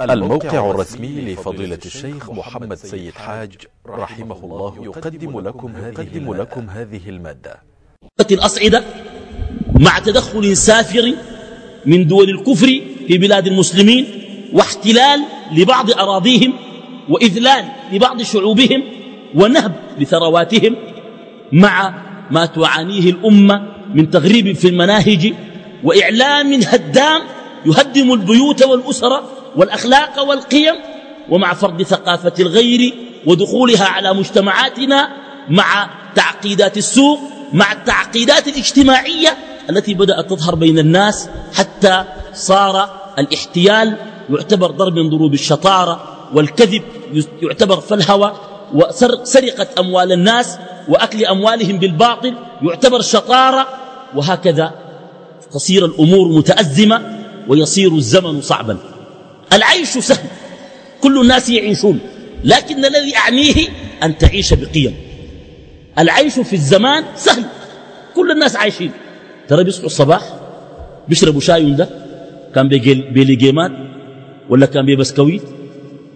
الموقع الرسمي لفضيلة الشيخ محمد سيد حاج رحمه الله يقدم لكم هذه, لكم هذه المادة. الأصعدة مع تدخل سافر من دول الكفر في بلاد المسلمين واحتلال لبعض أراضيهم وإذلال لبعض شعوبهم ونهب لثرواتهم مع ما تعانيه الأمة من تغريب في المناهج وإعلام هدام يهدم البيوت والأسر والأخلاق والقيم ومع فرض ثقافة الغير ودخولها على مجتمعاتنا مع تعقيدات السوق مع التعقيدات الاجتماعية التي بدأت تظهر بين الناس حتى صار الاحتيال يعتبر ضرب من ضروب الشطارة والكذب يعتبر فالهوى وسرقة أموال الناس وأكل أموالهم بالباطل يعتبر شطارة وهكذا تصير الأمور متأزمة ويصير الزمن صعبا. العيش سهل. كل الناس يعيشون. لكن الذي أعنيه أن تعيش بقيم. العيش في الزمان سهل. كل الناس عايشين. ترى بيصحوا الصباح بيشربوا شاي ده كان بليجيمات ولا كان ببسكويت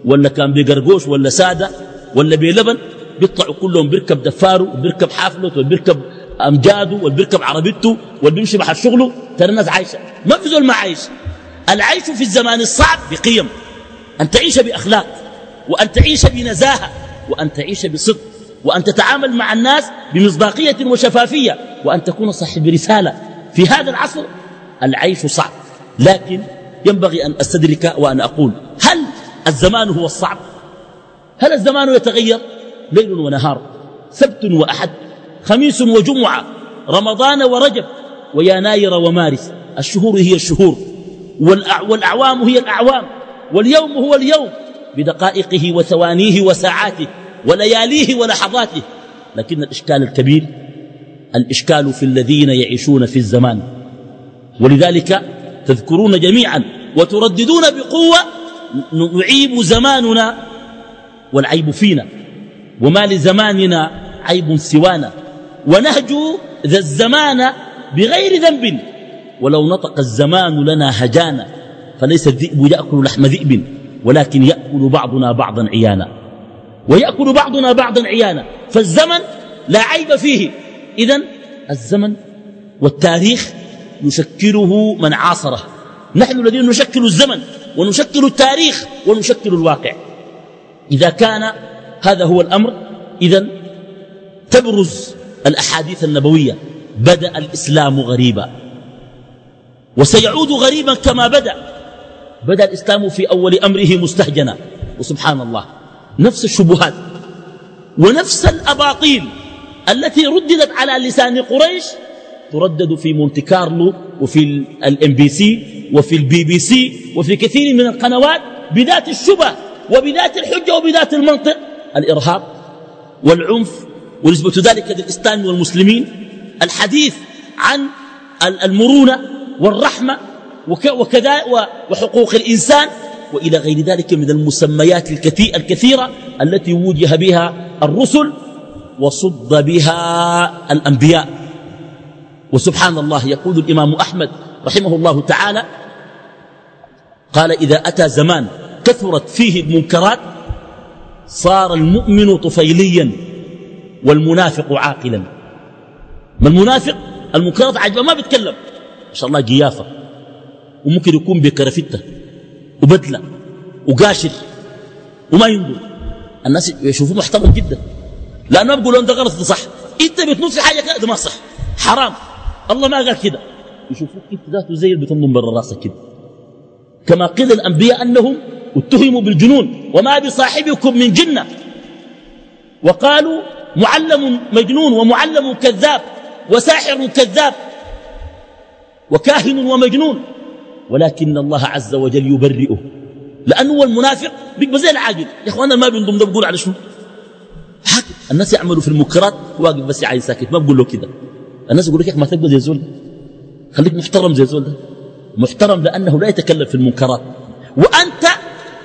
ولا كان بقرقوش ولا سادة ولا بلبن بيطلعوا كلهم بيركب دفاره وبيركب حافلته وبيركب أمجاده وبيركب عربيته وبيمشي محل شغله. ترى الناس عايشة. ما في زول ما عايش. العيش في الزمان الصعب بقيم. أن تعيش بأخلاق وأن تعيش بنزاهة وأن تعيش بصدق وأن تتعامل مع الناس بمصداقية وشفافية وأن تكون صاحب رسالة. في هذا العصر العيش صعب لكن ينبغي أن أستدرك وأن أقول هل الزمان هو الصعب؟ هل الزمان يتغير؟ ليل ونهار سبت وأحد خميس وجمعة رمضان ورجب ويناير ومارس. الشهور هي الشهور. والأعوام هي الأعوام واليوم هو اليوم بدقائقه وثوانيه وساعاته ولياليه ولحظاته. لكن الإشكال الكبير الإشكال في الذين يعيشون في الزمان. ولذلك تذكرون جميعا وترددون بقوة نعيب زماننا والعيب فينا. وما لزماننا عيب سوانا. ونهجو ذا الزمان بغير ذنب. ولو نطق الزمان لنا هجانا فليس الذئب يأكل لحم ذئب ولكن يأكل بعضنا بعضا عيانا. ويأكل بعضنا بعضا عيانا. فالزمن لا عيب فيه. إذا الزمن والتاريخ يشكله من عاصره. نحن الذين نشكل الزمن ونشكل التاريخ ونشكل الواقع. إذا كان هذا هو الأمر إذا تبرز الأحاديث النبوية. بدأ الإسلام غريبا. وسيعود غريبا كما بدأ. بدأ الإسلام في أول أمره مستهجنا. وسبحان الله. نفس الشبهات. ونفس الأباطيل التي رددت على لسان قريش تردد في مونتي كارلو وفي الام بي سي وفي البي بي سي وفي كثير من القنوات بذات الشبه وبذات الحجة وبذات المنطق. الإرهاب والعنف ونسبة ذلك للإسلام والمسلمين. الحديث عن المرونة والرحمة وكذا وحقوق الإنسان وإلى غير ذلك من المسميات الكثيرة التي وجه بها الرسل وصد بها الأنبياء. وسبحان الله يقول الإمام أحمد رحمه الله تعالى قال إذا أتى زمان كثرت فيه المنكرات صار المؤمن طفيليا والمنافق عاقلا. ما المنافق؟ المنكرات عجبة ما بيتكلم. ما شاء الله جيافة. وممكن يكون بكرفتة وبدلة. وقاشر. وما ينظر الناس يشوفوه محترم جدا. لأنه ما بيقولون ده غلط ده صح. إنت بتنوت في حاجة كده ما صح. حرام. الله ما قال كده. يشوفوك إنت ذاته زي اللي بتنضم برا راسك كده. كما قيل الأنبياء أنهم اتهموا بالجنون. وما بصاحبكم من جنة. وقالوا معلم مجنون ومعلم كذاب وساحر كذاب. وكاهن ومجنون. ولكن الله عز وجل يبرئه. لأنه هو المنافق. بيبقى زي العاقل يا اخوانا ما بنضم ده بقول على شنو؟ حاجة الناس يعملوا في المنكرات واقف بس عايز ساكت. ما بقول له كده. الناس يقول لك ما تبقى زي زول خليك محترم زي زول ده. محترم لأنه لا يتكلم في المنكرات. وأنت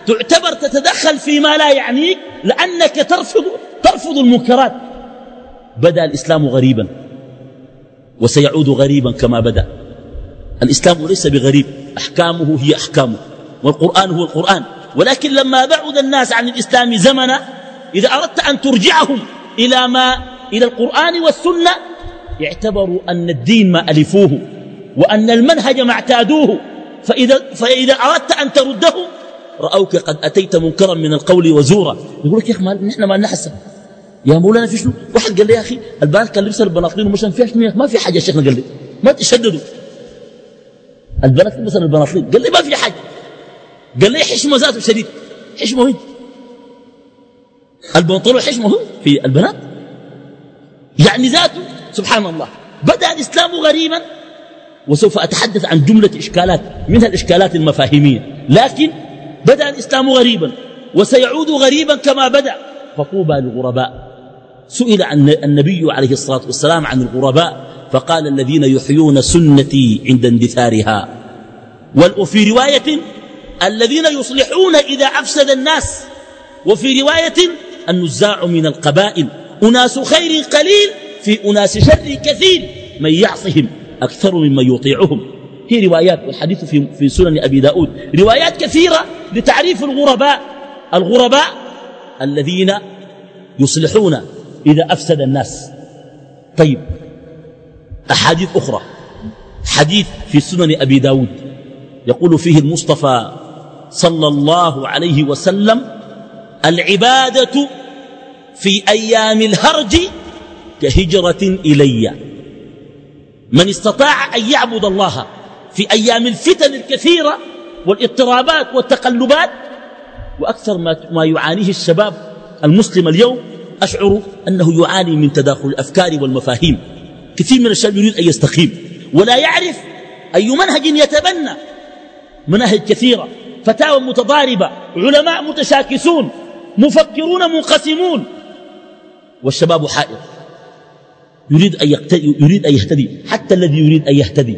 تعتبر تتدخل فيما لا يعنيك لأنك ترفض, ترفض المنكرات. بدأ الإسلام غريبا. وسيعود غريبا كما بدأ. الإسلام ليس بغريب أحكامه هي أحكامه والقرآن هو القرآن. ولكن لما بعد الناس عن الإسلام زمنا إذا أردت أن ترجعهم إلى ما إلى القرآن والسنة اعتبروا أن الدين ما ألفوه وأن المنهج ما اعتادوه. فإذا, فإذا أردت أن ترده رأوك قد أتيت منكرا من القول وزورا. يقول لك يا أخي نحن ما نحسن يا مولانا في شنو؟ واحد قال لي يا أخي البنات كان لبس البناطيل ومشان فيها شنو؟ ما في حاجة شيخنا قال لي. ما تشددوا. البنات لبس البناطيل قال لي ما في حاجة. قال لي حشمة ذاته شديد. حشمة وين البنطلون حشمة هو في البنات. يعني ذاته سبحان الله. بدأ الإسلام غريبا وسوف أتحدث عن جملة إشكالات منها الإشكالات المفاهيمية. لكن بدأ الإسلام غريبا وسيعود غريبا كما بدأ. فطوبى للغرباء. سئل عن النبي عليه الصلاة والسلام عن الغرباء. فقال الذين يحيون سنتي عند اندثارها. وفي رواية الذين يصلحون إذا أفسد الناس وفي رواية النزاع من القبائل. أناس خير قليل في أناس شر كثير من يعصهم أكثر ممن يطيعهم. هي روايات والحديث في, في سنن أبي داود. روايات كثيرة لتعريف الغرباء الغرباء الذين يصلحون إذا أفسد الناس. طيب أحاديث أخرى. حديث في سنن أبي داود. يقول فيه المصطفى صلى الله عليه وسلم العبادة في أيام الهرج كهجرة إلي. من استطاع أن يعبد الله في أيام الفتن الكثيرة والاضطرابات والتقلبات وأكثر ما يعانيه الشباب المسلم اليوم أشعر أنه يعاني من تداخل الأفكار والمفاهيم. كثير من الشباب يريد أن يستقيم. ولا يعرف أي منهج يتبنى. مناهج كثيرة. فتاوى متضاربة. علماء متشاكسون. مفكرون منقسمون. والشباب حائر. يريد أن, يريد أن يهتدي. حتى الذي يريد أن يهتدي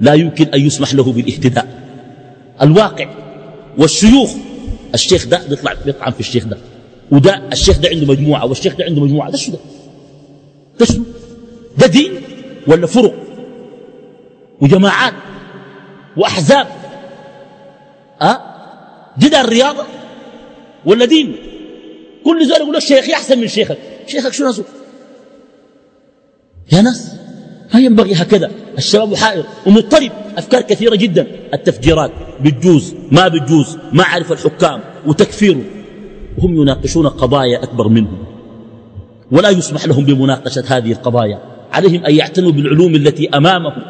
لا يمكن أن يسمح له بالاهتداء. الواقع والشيوخ. الشيخ ده بيطلع بيطعن في الشيخ ده. وده الشيخ ده عنده مجموعة. والشيخ ده عنده مجموعة. ده شو ده؟ ده شو؟ ده دين ولا فرق وجماعات وأحزاب؟ أه؟ دي ده الرياضة ولا دين؟ كل زول يقول لك شيخي أحسن من شيخك. شيخك شو نسوه يا ناس ما ينبغي هكذا. الشباب حائر ومضطرب. أفكار كثيرة جدا. التفجيرات بتجوز ما بتجوز ما عرف الحكام وتكفيره. وهم يناقشون قضايا أكبر منهم. ولا يسمح لهم بمناقشة هذه القضايا. عليهم أن يعتنوا بالعلوم التي أمامهم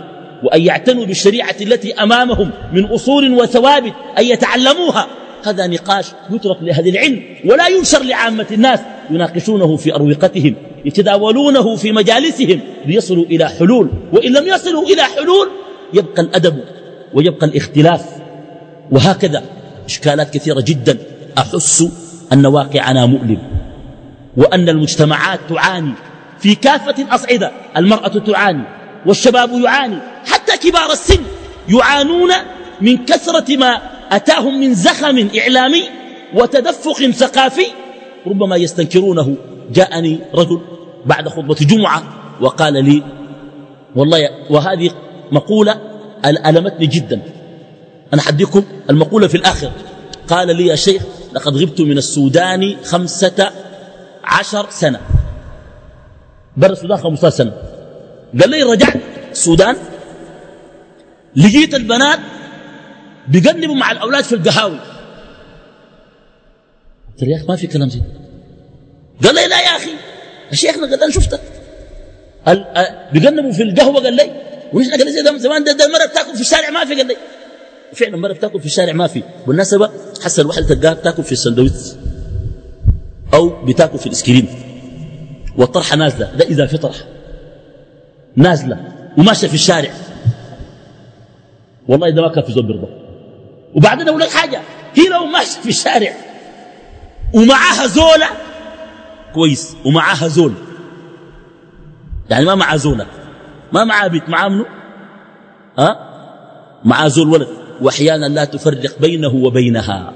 وأن يعتنوا بالشريعة التي أمامهم من أصول وثوابت أن يتعلموها. هذا نقاش يترك لأهل العلم ولا ينشر لعامة الناس يناقشونه في أروقتهم يتداولونه في مجالسهم ليصلوا إلى حلول وإن لم يصلوا إلى حلول يبقى الأدب ويبقى الاختلاف. وهكذا إشكالات كثيرة جدا. أحس أن واقعنا مؤلم وأن المجتمعات تعاني في كافة الأصعدة المرأة تعاني والشباب يعاني حتى كبار السن يعانون من كثرة ما أتاهم من زخم إعلامي وتدفق ثقافي ربما يستنكرونه. جاءني رجل بعد خطبة جمعة وقال لي والله وهذه مقولة ألمتني جدا. أنا حديكم المقولة في الآخر. قال لي يا شيخ لقد غبت من السودان خمسة عشر سنة. برا السودان خمسة سنة. قال لي رجعت السودان لقيت البنات بيقلبوا مع الأولاد في القهاوي. قلت له يا أخي ما في كلام زي قال لي لا يا أخي الشيخنا قال أنا شفتك بيقلبوا في القهوة قال لي وإيش قال لي زمان ده, ده المرة بتاكل في الشارع ما في قال لي. فعلا مرة بتاكل في الشارع ما في. بالمناسبة حسن الواحد تلقاها بتاكل في السندويتش أو بتاكل في الإسكريم والطرحة نازلة ده إذا في طرحة. نازلة وماشية في الشارع. والله ده ما كان في زول بيرضى. وبعدين أقول لك حاجة هي لو ماشية في الشارع ومعاها زولة كويس ومعاها زول. يعني ما معها زولة. ما معها بيت معها منه ها؟ أه؟ زول ولد. وأحيانا لا تفرق بينه وبينها.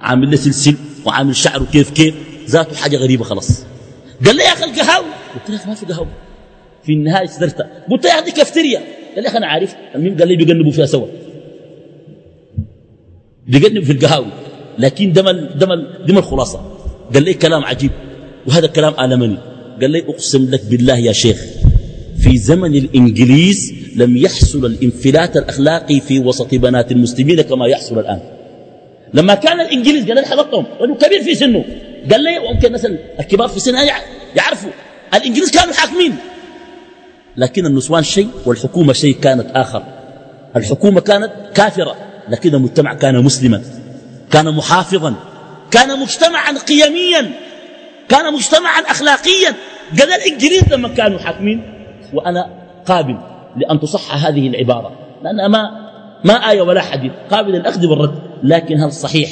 عامل له سلسل وعامل شعره كيف كيف ذاته حاجة غريبة خلاص. قال لي يا أخي القهاوي. قلت له ما في قهاوي في النهاية صدرت قلت له يا أخي كافتيريا. قال لي أخي أنا عارف المهم قال لي بيقلبوا فيها سوا. بيقدم في القهاوي. لكن دم دم دم الخلاصة. قال لي كلام عجيب. وهذا كلام آلمني. قال لي أقسم لك بالله يا شيخ في زمن الإنجليز لم يحصل الانفلات الأخلاقي في وسط بنات المسلمين كما يحصل الآن. لما كان الإنجليز قال لي حضرتهم كبير في سنه. قال لي وممكن مثلا الكبار في السن يعرفوا الإنجليز كانوا حاكمين. لكن النسوان شيء والحكومة شيء كانت آخر. الحكومة كانت كافرة لكن المجتمع كان مسلما كان محافظا كان مجتمعا قيميا كان مجتمعا أخلاقيا. قال الإنجليز لما كانوا حاكمين وأنا قابل لأن تصح هذه العبارة لأنها ما ما آية ولا حديث قابل للأخذ والرد. لكن هل صحيح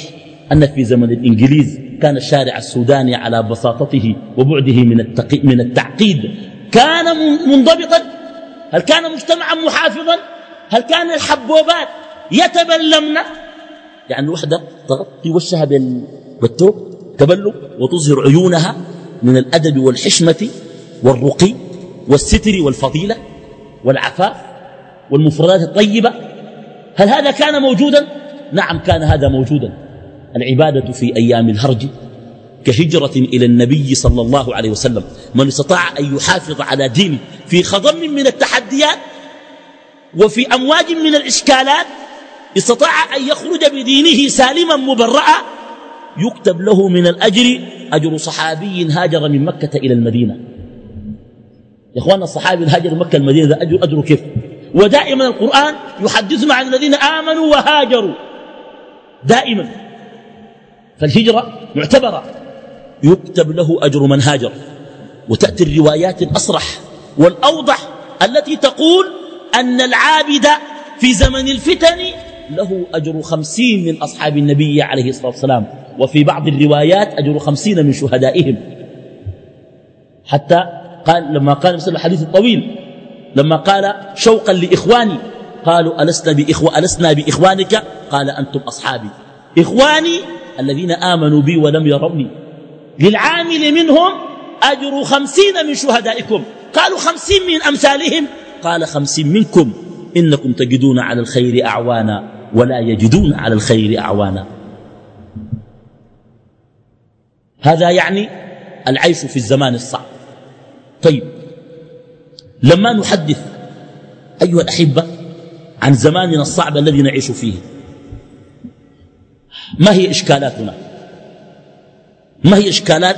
أن في زمن الإنجليز كان الشارع السوداني على بساطته وبعده من, من التعقيد. كان منضبطا؟ هل كان مجتمعا محافظا؟ هل كان الحبوبات يتبلمن؟ يعني الوحدة تغطي وشها بالثوب تبلم وتظهر عيونها من الأدب والحشمة والرقي والستر والفضيلة والعفاف والمفردات الطيبة. هل هذا كان موجودا؟ نعم كان هذا موجودا. العبادة في أيام الهرج كهجرة إلى النبي صلى الله عليه وسلم. من استطاع أن يحافظ على دينه في خضم من التحديات وفي أمواج من الإشكالات استطاع أن يخرج بدينه سالما مبرأ يكتب له من الأجر أجر صحابي هاجر من مكة إلى المدينة. يا اخوانا الصحابي الهاجر مكة المدينة ده أجر أجره كيف؟ ودائما القرآن يحدثنا عن الذين آمنوا وهاجروا. دائما. فالهجرة معتبرة. يكتب له أجر من هاجر. وتأتي الروايات الأصرح والأوضح التي تقول أن العابد في زمن الفتن له أجر خمسين من أصحاب النبي عليه الصلاة والسلام. وفي بعض الروايات أجر خمسين من شهدائهم. حتى قال لما قال مثل الحديث الطويل لما قال شوقا لإخواني قالوا ألسنا, بإخوة ألسنا بإخوانك؟ قال أنتم أصحابي. إخواني الذين آمنوا بي ولم يروني. للعامل منهم أجر خمسين من شهدائكم. قالوا خمسين من أمثالهم. قال خمسين منكم. إنكم تجدون على الخير أعوانا ولا يجدون على الخير أعوانا. هذا يعني العيش في الزمان الصعب. طيب لما نحدث أيها الأحبة عن زماننا الصعب الذي نعيش فيه ما هي إشكالاتنا؟ ما هي إشكالات؟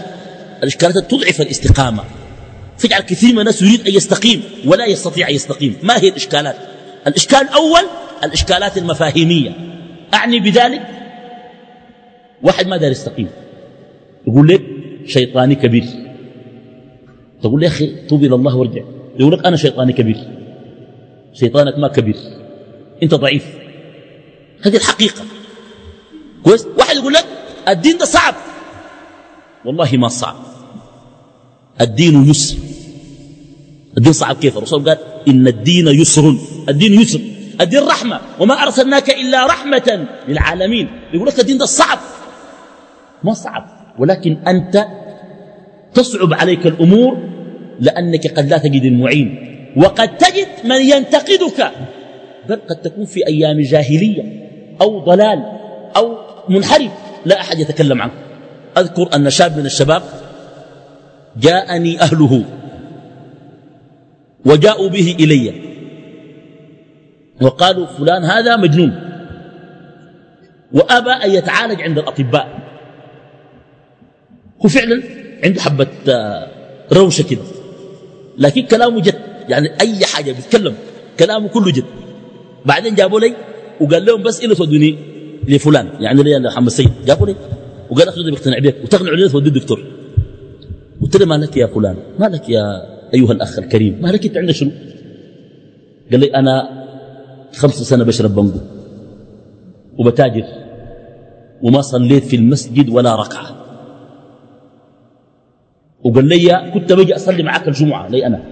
الإشكالات تضعف الاستقامة. فيجعل كثير من الناس يريد أن يستقيم ولا يستطيع أن يستقيم. ما هي الإشكالات؟ الإشكال الأول الإشكالات المفاهيمية. أعني بذلك؟ واحد ما دار يستقيم. يقول لك شيطاني كبير. تقول لي يا أخي توب إلى الله وارجع. يقول لك أنا شيطاني كبير. شيطانك ما كبير. أنت ضعيف. هذه الحقيقة. كويس؟ واحد يقول لك الدين ده صعب. والله ما صعب. الدين يسر. الدين صعب كيف؟ الرسول قال إن الدين يسر. الدين يسر. الدين رحمة. وما أرسلناك إلا رحمة للعالمين. يقول لك الدين ده صعب. ما صعب. ولكن أنت تصعب عليك الأمور لأنك قد لا تجد المعين. وقد تجد من ينتقدك. بل قد تكون في أيام جاهلية أو ضلال أو منحرف لا أحد يتكلم عنه. أذكر أن شاب من الشباب جاءني أهله وجاءوا به إلي وقالوا فلان هذا مجنون. وأبى أن يتعالج عند الأطباء. هو فعلا عنده حبة آه، روشة كده. لكن كلامه جد. يعني أي حاجة بيتكلم كلامه كله جد. بعدين جابوا لي وقال لهم بس إلا تودوني لفلان يعني لي محمد سيد. جابوا لي وقال أخذ بيقتنع بك وتقنع لي تودي الدكتور. قلت له ما لك يا فلان؟ ما لك يا أيها الأخ الكريم؟ ما لك أنت عندك شنو؟ قال لي أنا خمس سنة بشرب بنجو وبتاجر وما صليت في المسجد ولا ركعة. وقال لي كنت بجي أصلي معك الجمعة لي أنا.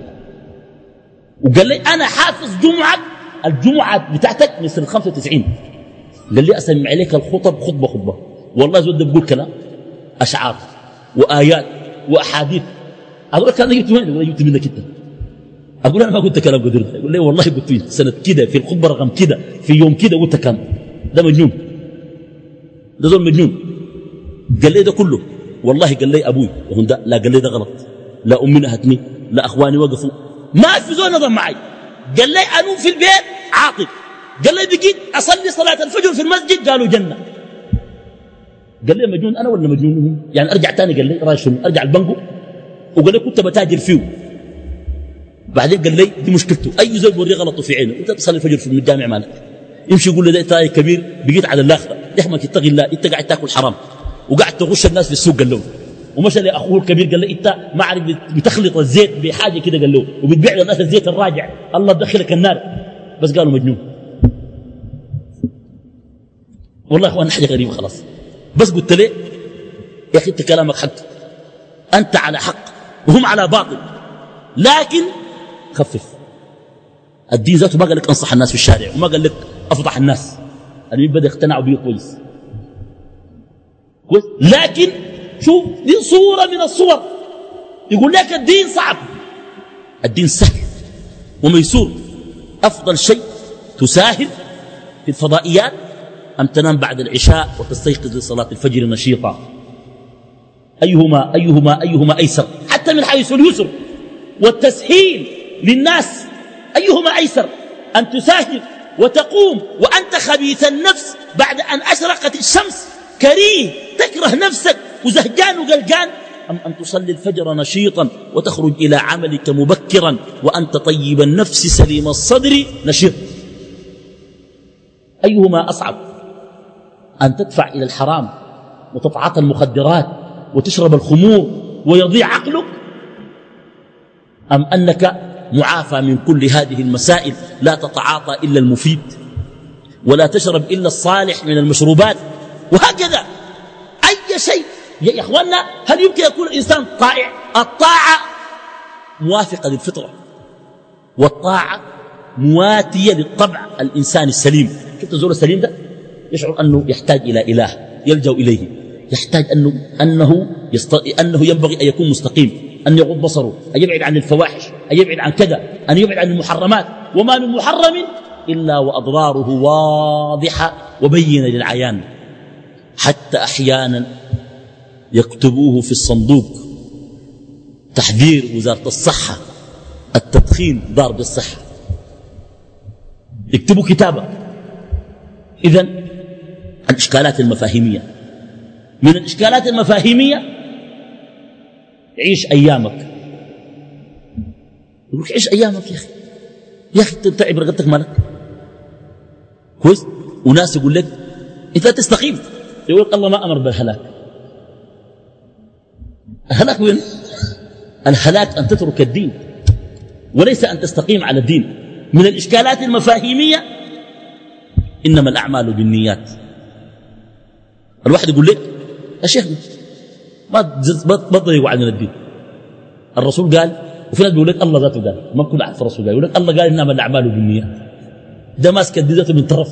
وقال لي أنا حافظ جمعة الجمعة بتاعتك من سنة 95 قال لي أسمع عليك الخطب خطبة خطبة. والله زود بقول كلام أشعار وآيات وأحاديث. أقول لك أنا جبت وين أقول جبت منك أنت. أقول أنا ما قلت كلام قدر يقول لي والله قلت في سنة كده في الخطبة رقم كده في يوم كده قلت كلام. ده مجنون. ده زول مجنون. قال لي ده كله. والله قال لي أبوي وهم ده لا قال لي ده غلط. لا أمي نهتني لا أخواني وقفوا. ما في زول نظم معي. قال لي أنوم في البيت عاطل قال لي بقيت أصلي صلاة الفجر في المسجد قالوا جنة. قال لي مجنون أنا ولا مجنون؟ يعني أرجع تاني قال لي راي شنو؟ أرجع البنكو. وقال لي كنت بتاجر فيه. بعدين قال لي دي مشكلته. أي زول بوري غلطه في عينه. أنت تصلي الفجر في الجامع مالك. يمشي يقول له ده كبير بقيت على الآخرة. يحمك اتقي الله إنت قاعد تاكل حرام. وقاعد تغش الناس في السوق قال له ومشى لاخوه الكبير قال له إنت ما عارف بتخلط الزيت بحاجة كده قال له. وبتبيع للناس الزيت الراجع. الله دخلك النار. بس قالوا مجنون. والله أخوان حاجة غريبة خلاص. بس قلت له يا أخي أنت كلامك حق. أنت على حق وهم على باطل. لكن خفف. الدين ذاته ما قال لك أنصح الناس في الشارع وما قال لك أفضح الناس. اللي بدأ يقتنعوا به كويس. كويس؟ لكن شوف دي صورة من الصور. يقول لك الدين صعب. الدين سهل وميسور. أفضل شيء تساهل في الفضائيات أم تنام بعد العشاء وتستيقظ لصلاة الفجر نشيطا. أيهما أيهما أيهما أيسر؟ حتى من حيث اليسر والتسهيل للناس. أيهما أيسر؟ أن تساهل وتقوم وأنت خبيث النفس بعد أن أشرقت الشمس. كريه تكره نفسك وزهجان وقلقان. أم أن تصلي الفجر نشيطا وتخرج إلى عملك مبكرا وأنت طيب النفس سليم الصدر نشيط. أيهما أصعب؟ أن تدفع إلى الحرام وتتعاطى المخدرات وتشرب الخمور ويضيع عقلك؟ أم أنك معافى من كل هذه المسائل لا تتعاطى إلا المفيد ولا تشرب إلا الصالح من المشروبات؟ وهكذا أي شيء. يا إخواننا هل يمكن يكون الإنسان طائع؟ الطاعة موافقة للفطرة والطاعة مواتية للطبع الإنسان السليم. شفت الزول السليم ده؟ يشعر أنه يحتاج إلى إله يلجأ إليه. يحتاج أنه, أنه, يست... أنه ينبغي أن يكون مستقيم أن يغض بصره أن يبعد عن الفواحش أن يبعد عن كذا أن يبعد عن المحرمات. وما من محرم إلا وأضراره واضحة وبينة للعيان. حتى أحيانا يكتبوه في الصندوق. تحذير وزارة الصحة التدخين ضار بالصحة. يكتبوا كتابة إذا الإشكالات المفاهيمية. من الإشكالات المفاهيمية عيش أيامك. يقول عيش أيامك يا أخي. يا أخي تتعب رقبتك مالك. كويس؟ وناس يقول لك أنت تستقيم. يقول الله ما أمر بالهلاك. الهلاك وين؟ الهلاك أن تترك الدين وليس أن تستقيم على الدين. من الإشكالات المفاهيمية إنما الأعمال بالنيات. الواحد يقول لك يا شيخ ما تضيقوا عن الدين. الرسول قال وفي ناس بيقول لك الله ذاته قال ما كل عارف الرسول قال يقول لك الله قال إنما الأعمال بالنيات. ده ماسك ذاته من طرف.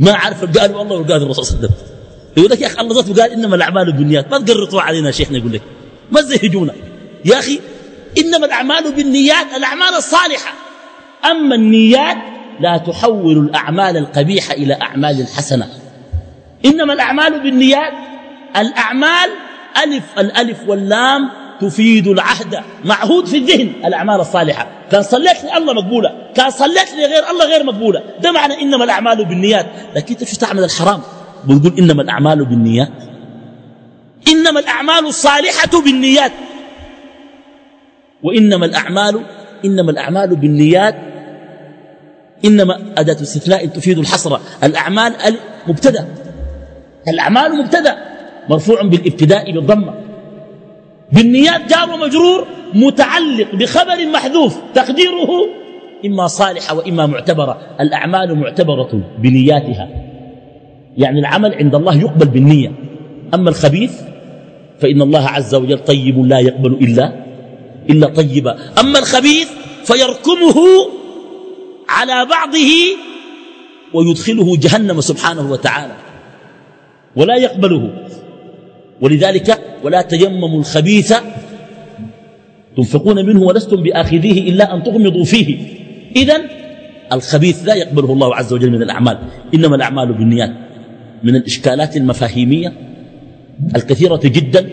ما عارف قال والله وقال الرسول صلى الله عليه وسلم. يقول لك يا أخي الله ذاته قال إنما الأعمال بالنيات. ما تقرطوا علينا شيخنا يقول لك. ما تزهجونا. يا أخي إنما الأعمال بالنيات الأعمال الصالحة. أما النيات لا تحول الأعمال القبيحة إلى أعمال حسنة. إنما الأعمال بالنيات. الأعمال ألف الألف واللام تفيد العهد. معهود في الذهن الأعمال الصالحة. كان صليت لي الله مقبولة. كان صليت لي غير الله غير مقبولة. ده معنى إنما الأعمال بالنيات. لكن انت شو تعمل الحرام. بنقول إنما الأعمال بالنيات. إنما الأعمال الصالحة بالنيات. وإنما الأعمال إنما الأعمال بالنيات. إنما أداة استثناء تفيد الحصر. الأعمال مبتدأ الأعمال مبتدأ مرفوع بالابتداء بالضمة. بالنيات جار ومجرور متعلق بخبر محذوف تقديره إما صالحة وإما معتبرة. الأعمال معتبرة بنياتها. يعني العمل عند الله يقبل بالنية. أما الخبيث فإن الله عز وجل طيب لا يقبل إلا إلا طيبا. أما الخبيث فيركمه على بعضه ويدخله جهنم سبحانه وتعالى. ولا يقبله. ولذلك ولا تيمموا الخبيث تنفقون منه ولستم بآخذيه إلا أن تغمضوا فيه. إذا الخبيث لا يقبله الله عز وجل من الأعمال إنما الأعمال بالنيات من الإشكالات المفاهيمية الكثيرة جدا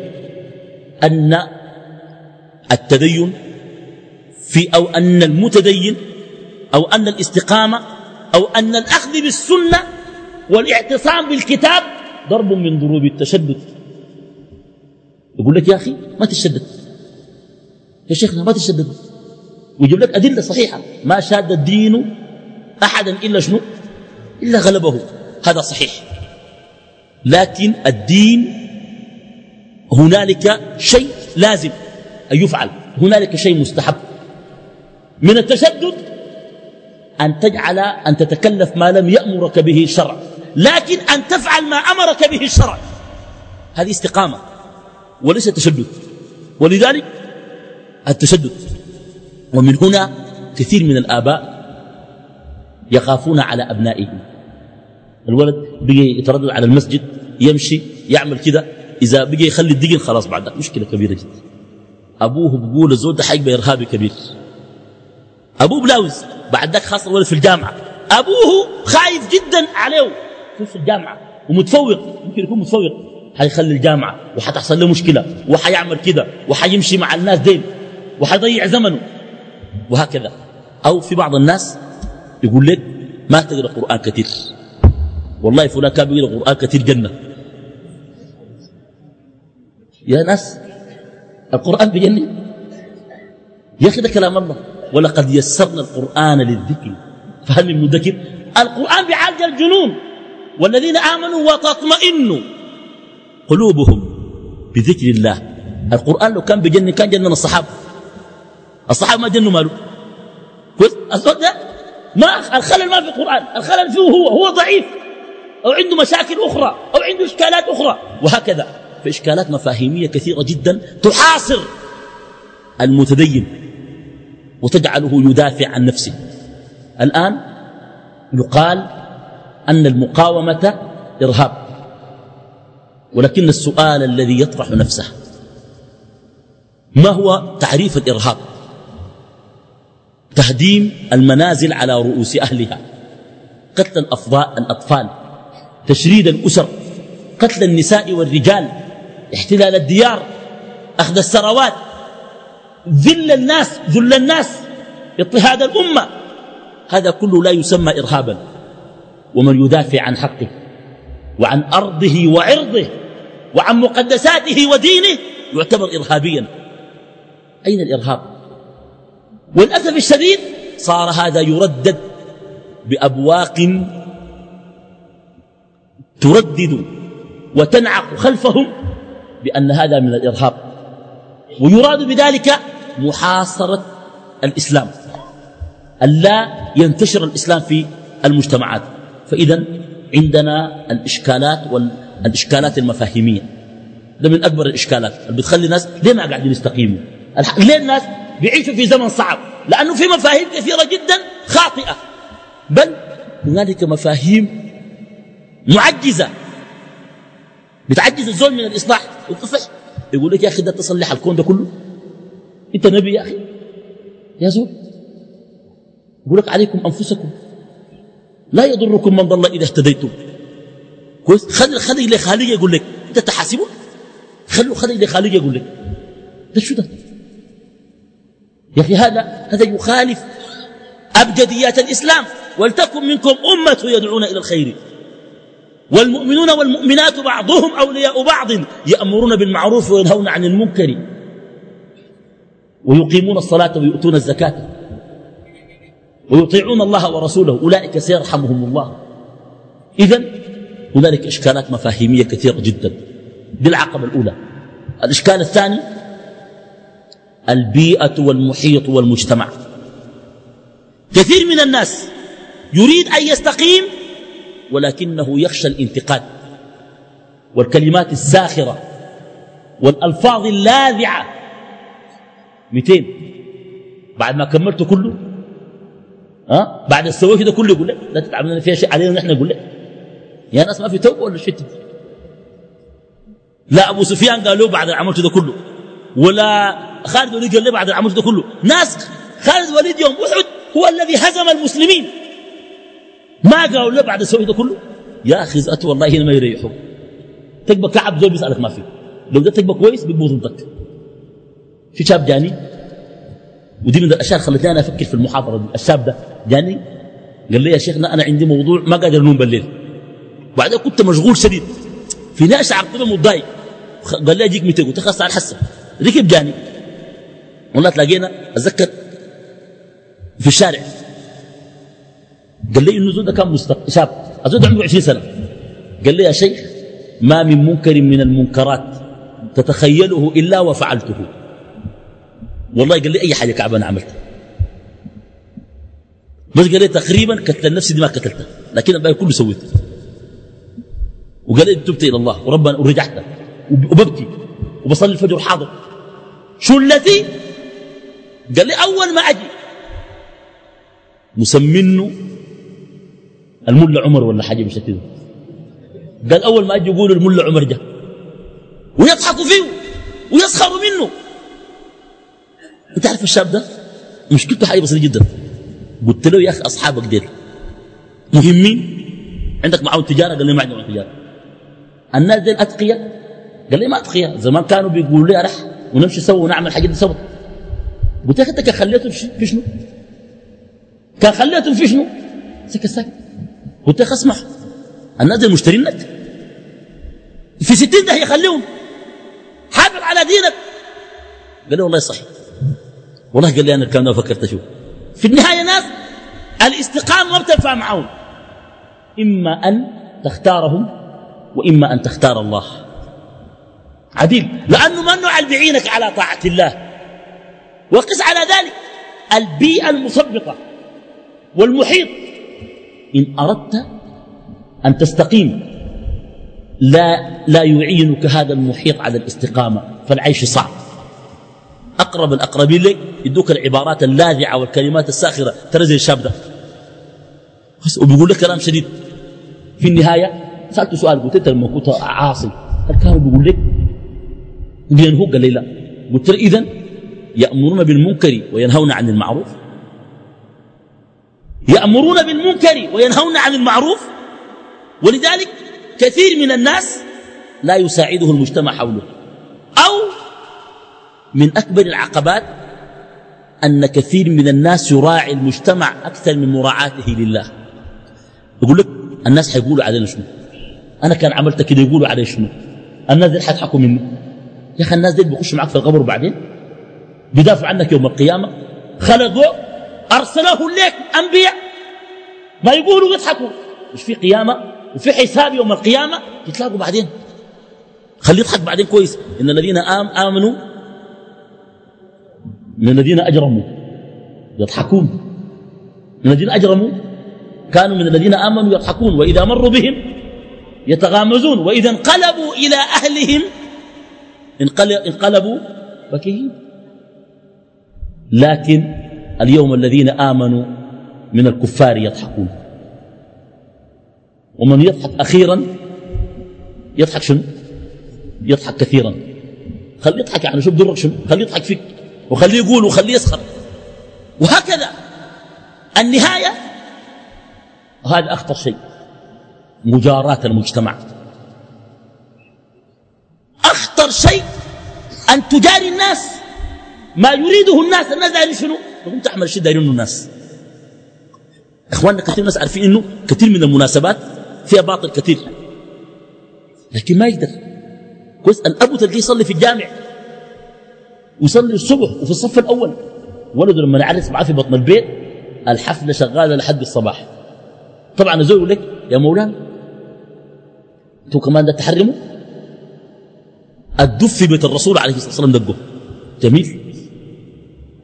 أن التدين في أو أن المتدين أو أن الاستقامة أو أن الأخذ بالسنة والاعتصام بالكتاب ضرب من ضروب التشدد. يقول لك يا أخي ما تشدد. يا شيخنا ما تشدد. ويجيب لك أدلة صحيحة. ما شاد الدين أحدا إلا شنو؟ إلا غلبه. هذا صحيح. لكن الدين هنالك شيء لازم أن يفعل. هنالك شيء مستحب. من التشدد أن تجعل أن تتكلف ما لم يأمرك به الشرع لكن أن تفعل ما أمرك به الشرع. هذه استقامة وليس تشدد. ولذلك التشدد. ومن هنا كثير من الآباء يخافون على أبنائهم. الولد بقي يتردد على المسجد يمشي يعمل كده إذا بقي يخلي الدقن خلاص بعد مشكلة كبيرة جدا. أبوه بيقول الزول ده حيبقى إرهابي كبير. أبوه بلاوز بعد خاصة الولد في الجامعة. أبوه خايف جدا عليه. في الجامعة ومتفوق ممكن يكون متفوق. حيخلي الجامعة وحتحصل له مشكلة وحيعمل كده وحيمشي مع الناس دين وحيضيع زمنه. وهكذا. أو في بعض الناس يقول لك ما تقرأ قرآن كثير. والله فلان كان بيقرأ قرآن كثير جنة. يا ناس القرآن بيجنن؟ يا أخي ده كلام الله. ولقد يسرنا القرآن للذكر. فهل من مدكر؟ القرآن بيعالج الجنون. والذين آمنوا وتطمئن قلوبهم بذكر الله. القرآن لو كان بجنن كان جنن الصحابة. الصحابة ما جنوا ماله. كويس؟ ما الخلل ما في القرآن. الخلل فيه هو هو ضعيف. أو عنده مشاكل أخرى أو عنده إشكالات أخرى. وهكذا. فإشكالات مفاهيمية كثيرة جدا تحاصر المتدين وتجعله يدافع عن نفسه. الآن يقال أن المقاومة إرهاب ولكن السؤال الذي يطرح نفسه ما هو تعريف الإرهاب؟ تهديم المنازل على رؤوس أهلها قتل الأطفال تشريد الأسر قتل النساء والرجال احتلال الديار أخذ الثروات ذل الناس ذل الناس اضطهاد الأمة هذا كله لا يسمى إرهابا. ومن يدافع عن حقه وعن أرضه وعرضه وعن مقدساته ودينه يعتبر إرهابيا. أين الإرهاب؟ والأسف الشديد صار هذا يردد بأبواق تردد وتنعق خلفهم بأن هذا من الإرهاب ويراد بذلك محاصرة الإسلام ألا ينتشر الإسلام في المجتمعات. فإذا عندنا الإشكالات والإشكالات المفاهيمية. ده من أكبر الإشكالات اللي بتخلي الناس ليه ما قاعدين يستقيموا؟ ليه الناس بيعيشوا في زمن صعب؟ لأنه في مفاهيم كثيرة جدا خاطئة. بل هنالك مفاهيم معجزة. بتعجز الزول من الإصلاح. وتصلح يقول لك يا أخي ده تصلح الكون ده كله. أنت نبي يا أخي. يا زول. يقول لك عليكم أنفسكم. لا يضركم من ضل إذا اهتديتم. كويس؟ خلي خلي اللي خالق يقول لك. أنت تحاسبه؟ خلوا خلي اللي خالق يقول لك. ده شو ده؟ يا أخي هذا هذا يخالف أبجديات الإسلام. ولتكن منكم أمة يدعون إلى الخير. والمؤمنون والمؤمنات بعضهم أولياء بعض يأمرون بالمعروف وينهون عن المنكر. ويقيمون الصلاة ويؤتون الزكاة. ويطيعون الله ورسوله أولئك سيرحمهم الله. إذا هنالك إشكالات مفاهيمية كثيرة جدا دي العقبة الأولى. الإشكال الثاني البيئة والمحيط والمجتمع. كثير من الناس يريد أن يستقيم ولكنه يخشى الانتقاد والكلمات الساخرة والألفاظ اللاذعة. مئتين بعد ما كملت كله ها؟ بعد السوي ده كله يقول لك لا تتعاملنا فيها شيء علينا نحن نقول لك. يا ناس ما في توبة ولا شيء. لا أبو سفيان قال له بعد عملت ده كله. ولا خالد وليد قال بعد عملت ده كله. ناس خالد وليد يوم أحد هو الذي هزم المسلمين. ما قالوا له بعد السوي ده كله؟ يا أخي ذات والله هنا ما يريحوا. تكبى كعب زول بيسألك ما في. لو ده تكبى كويس بيقبض ضدك في شاب جاني؟ ودي من الأشياء اللي خلتني أنا أفكر في المحاضرة دي. الشاب ده جاني قال لي يا شيخنا أنا عندي موضوع ما قادر أنوم بالليل. بعدين كنت مشغول شديد. في ناس عقبه متضايق. قال لي أجيك 200 قلت خلاص تعال حسن. ركب جاني. والله تلاقينا أتذكر في الشارع. قال لي إنه زود كان مستق... شاب. الزود عمره 20 سنة. قال لي يا شيخ ما من منكر من المنكرات تتخيله إلا وفعلته. والله قال لي أي حاجة كعبة أنا عملتها. بس قال لي تقريبا قتل نفسي دي ما قتلتها لكن الباقي كله سويته. وقال لي تبت إلى الله وربنا ورجعت وببكي وبصلي الفجر حاضر. شو الذي؟ قال لي أول ما أجي. مسمينه الملا عمر ولا حاجة مش كده قال أول ما أجي يقولوا الملا عمر جه ويضحكوا فيه ويسخروا منه. انت عارف الشاب ده؟ مشكلته حاجة بسيطة جدا. قلت له يا أخي أصحابك ديل. مهمين عندك معاهم تجارة؟ قال لي ما عندي معاهم تجارة. الناس ديل أتقياء؟ قال لي ما أتقياء. زمان كانوا بيقولوا لي رح ونمشي سوا ونعمل حاجات سوا قلت لك أنت كان خليتهم في شنو؟ كان خليتهم في شنو؟ سكت سكت قلت لك اسمع الناس دي مشترينك في ستين ده يخليهم حافظ على دينك. قال لي والله صحيح. والله قال لي أنا الكلام ده فكرت أشوف. في النهاية ناس الاستقامة ما بتنفع معهم. إما أن تختارهم وإما أن تختار الله. عديل. لأنه ما اللي بيعينك على طاعة الله. وقس على ذلك. البيئة المثبطة والمحيط. إن أردت أن تستقيم لا, لا يعينك هذا المحيط على الاستقامة فالعيش صعب. أقرب الأقربين لك يدوك العبارات اللاذعة والكلمات الساخرة. ترى زي الشاب ده. وبيقول لك كلام شديد. في النهاية سألته سؤال قلت أنت لما كنت عاصي هل كان بيقول لك؟ هو قال لي لا. قلت له إذن يأمرون بالمنكر وينهون عن المعروف. يأمرون بالمنكر وينهون عن المعروف. ولذلك كثير من الناس لا يساعده المجتمع حوله. أو من أكبر العقبات أن كثير من الناس يراعي المجتمع أكثر من مراعاته لله. يقول لك الناس حيقولوا علينا شنو؟ أنا كان عملت كده يقولوا علي شنو؟ الناس دي حيضحكوا مني. يا أخي الناس دي بيخشوا معك في القبر بعدين؟ بيدافعوا عنك يوم القيامة؟ خلقوا أرسله لك أنبياء. ما يقولوا يضحكوا. مش في قيامة وفي حساب يوم القيامة؟ يتلاقوا بعدين. خليه يضحك بعدين كويس. إن الذين آم آمنوا من الذين أجرموا يضحكون. من الذين أجرموا كانوا من الذين آمنوا يضحكون وإذا مروا بهم يتغامزون وإذا انقلبوا إلى أهلهم انقلبوا بكيين. لكن اليوم الذين آمنوا من الكفار يضحكون. ومن يضحك أخيرا يضحك شنو؟ يضحك كثيرا. خليه يضحك يعني شو بدرك شنو؟ خليه يضحك فيك. وخليه يقول وخليه يسخر. وهكذا. النهاية؟ هذا أخطر شيء. مجاراة المجتمع. أخطر شيء أن تجاري الناس ما يريده الناس. الناس دارين شنو؟ تقوم تعمل شيء دايرينه الناس. إخواننا كثير ناس عارفين إنه كثير من المناسبات فيها باطل كثير. لكن ما يقدر. كويس. الابو تلقيه يصلي في الجامع. ويصلي الصبح وفي الصف الأول. ولده لما يعرس معاه في بطن البيت الحفلة شغالة لحد الصباح. طبعا الزول يقول لك يا مولانا. أنتوا كمان ده تحرموا؟ الدف في بيت الرسول عليه الصلاة والسلام دقه. جميل.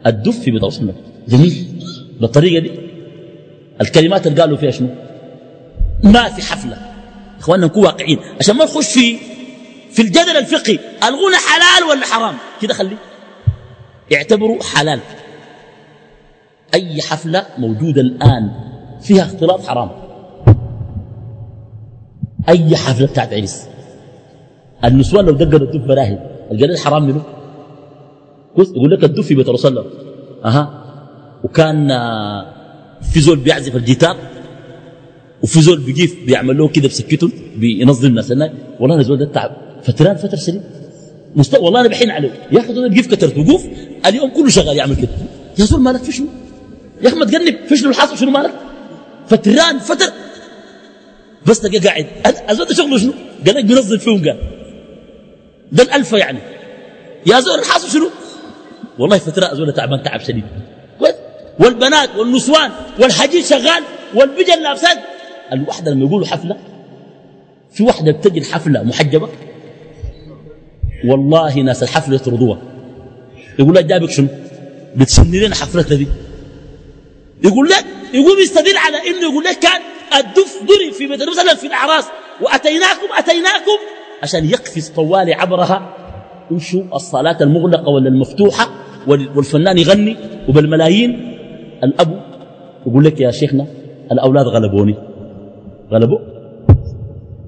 الدف في بيت جميل. بالطريقة دي. الكلمات اللي قالوا فيها شنو؟ ما في حفلة. إخواننا نكون واقعين عشان ما نخش في في الجدل الفقهي. الغنى حلال ولا حرام؟ كده خليه اعتبروا حلال. أي حفلة موجودة الآن فيها اختلاط حرام. أي حفلة بتاعت عرس النسوان لو دقلوا الدف براهي الجلال حرام منه. يقول لك الدف في بيت رسول الله أها. وكان في زول بيعزف الجيتار وفي زول بيجيف بيعمل له كده بسكته بينظم الناس والله أنا زول ده تعب. فتران فتر شديد مست... والله أنا بحين عليه يا أخي ده بيجيف كتر وقوف. اليوم كله شغال يعمل كده. يا زول مالك؟ في شنو؟ يا أخي ما تقنب في شنو الحاصل؟ شنو مالك؟ فتران فتر. بس تلقى قاعد. الزول ده شغله شنو؟ قال لك بينظم فيهم قال. ده الألفة يعني. يا زول الحاصل شنو؟ والله فترة زول تعبان تعب شديد. والبنات والنسوان والحجيج شغال والبجل لابسات الوحدة لما يقولوا حفلة في وحدة بتجي الحفلة محجبة. والله ناس الحفلة يطردوها يقول لك جابك شنو؟ بتسن لنا حفلتنا دي. يقول لك يقول يستدل على إنه يقول لك كان الدف ضرب في بيت مثلا في الأعراس. وأتيناكم أتيناكم. عشان يقفز طوالي عبرها. وشو الصلاة المغلقة ولا المفتوحة؟ والفنان يغني. وبالملايين. الأب يقول لك يا شيخنا الأولاد غلبوني. غلبوا؟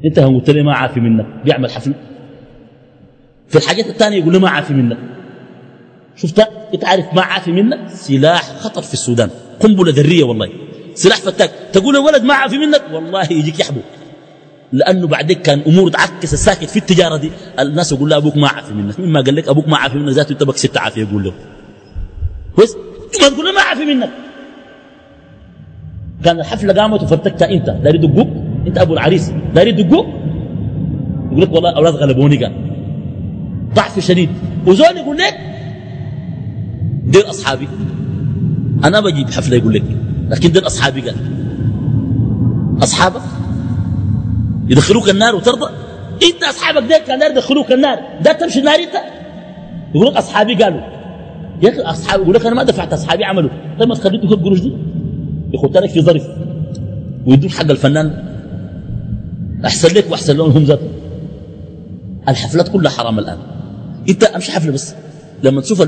انت قلت لي ما عافي منك. بيعمل حفل. في الحاجات الثانية يقول لي ما عافي منك. شفت انت عارف ما عافي منك؟ سلاح خطر في السودان. قنبلة ذرية والله. سلاح فتاك. تقول الولد ما عافي منك؟ والله يجيك يحبو لأنه بعدك كان أمور تعكس الساكت في التجارة دي. الناس يقول له أبوك ما عافي منك. مما قال لك أبوك ما عافي منك ذاته تبك ست عافية يقول له. كويس؟ ما تقول له ما عافي منك. كان الحفلة قامت وفتكتها أنت. داري يدقوك أنت أبو العريس. داري يدقوك يقول لك والله أولاد غلبوني قال. ضعف شديد. وزول يقول لك دير أصحابي. أنا بجيب حفلة يقول لك لكن دير أصحابي قال. أصحابك؟ يدخلوك النار وترضى؟ إنت أصحابك ديك كان يدخلوك النار. ده تمشي النار إنت؟ يقول لك أصحابي قالوا. يا أخي أصحابي يقول لك أنا ما دفعت أصحابي عملوا. طيب ما تخليته كل قروش دي؟ يخط لك في ظرف. ويدوك حق الفنان. أحسن لك وأحسن لهم هم ذاتهم الحفلات كلها حرام الآن. انت امشي حفلة بس. لما تشوف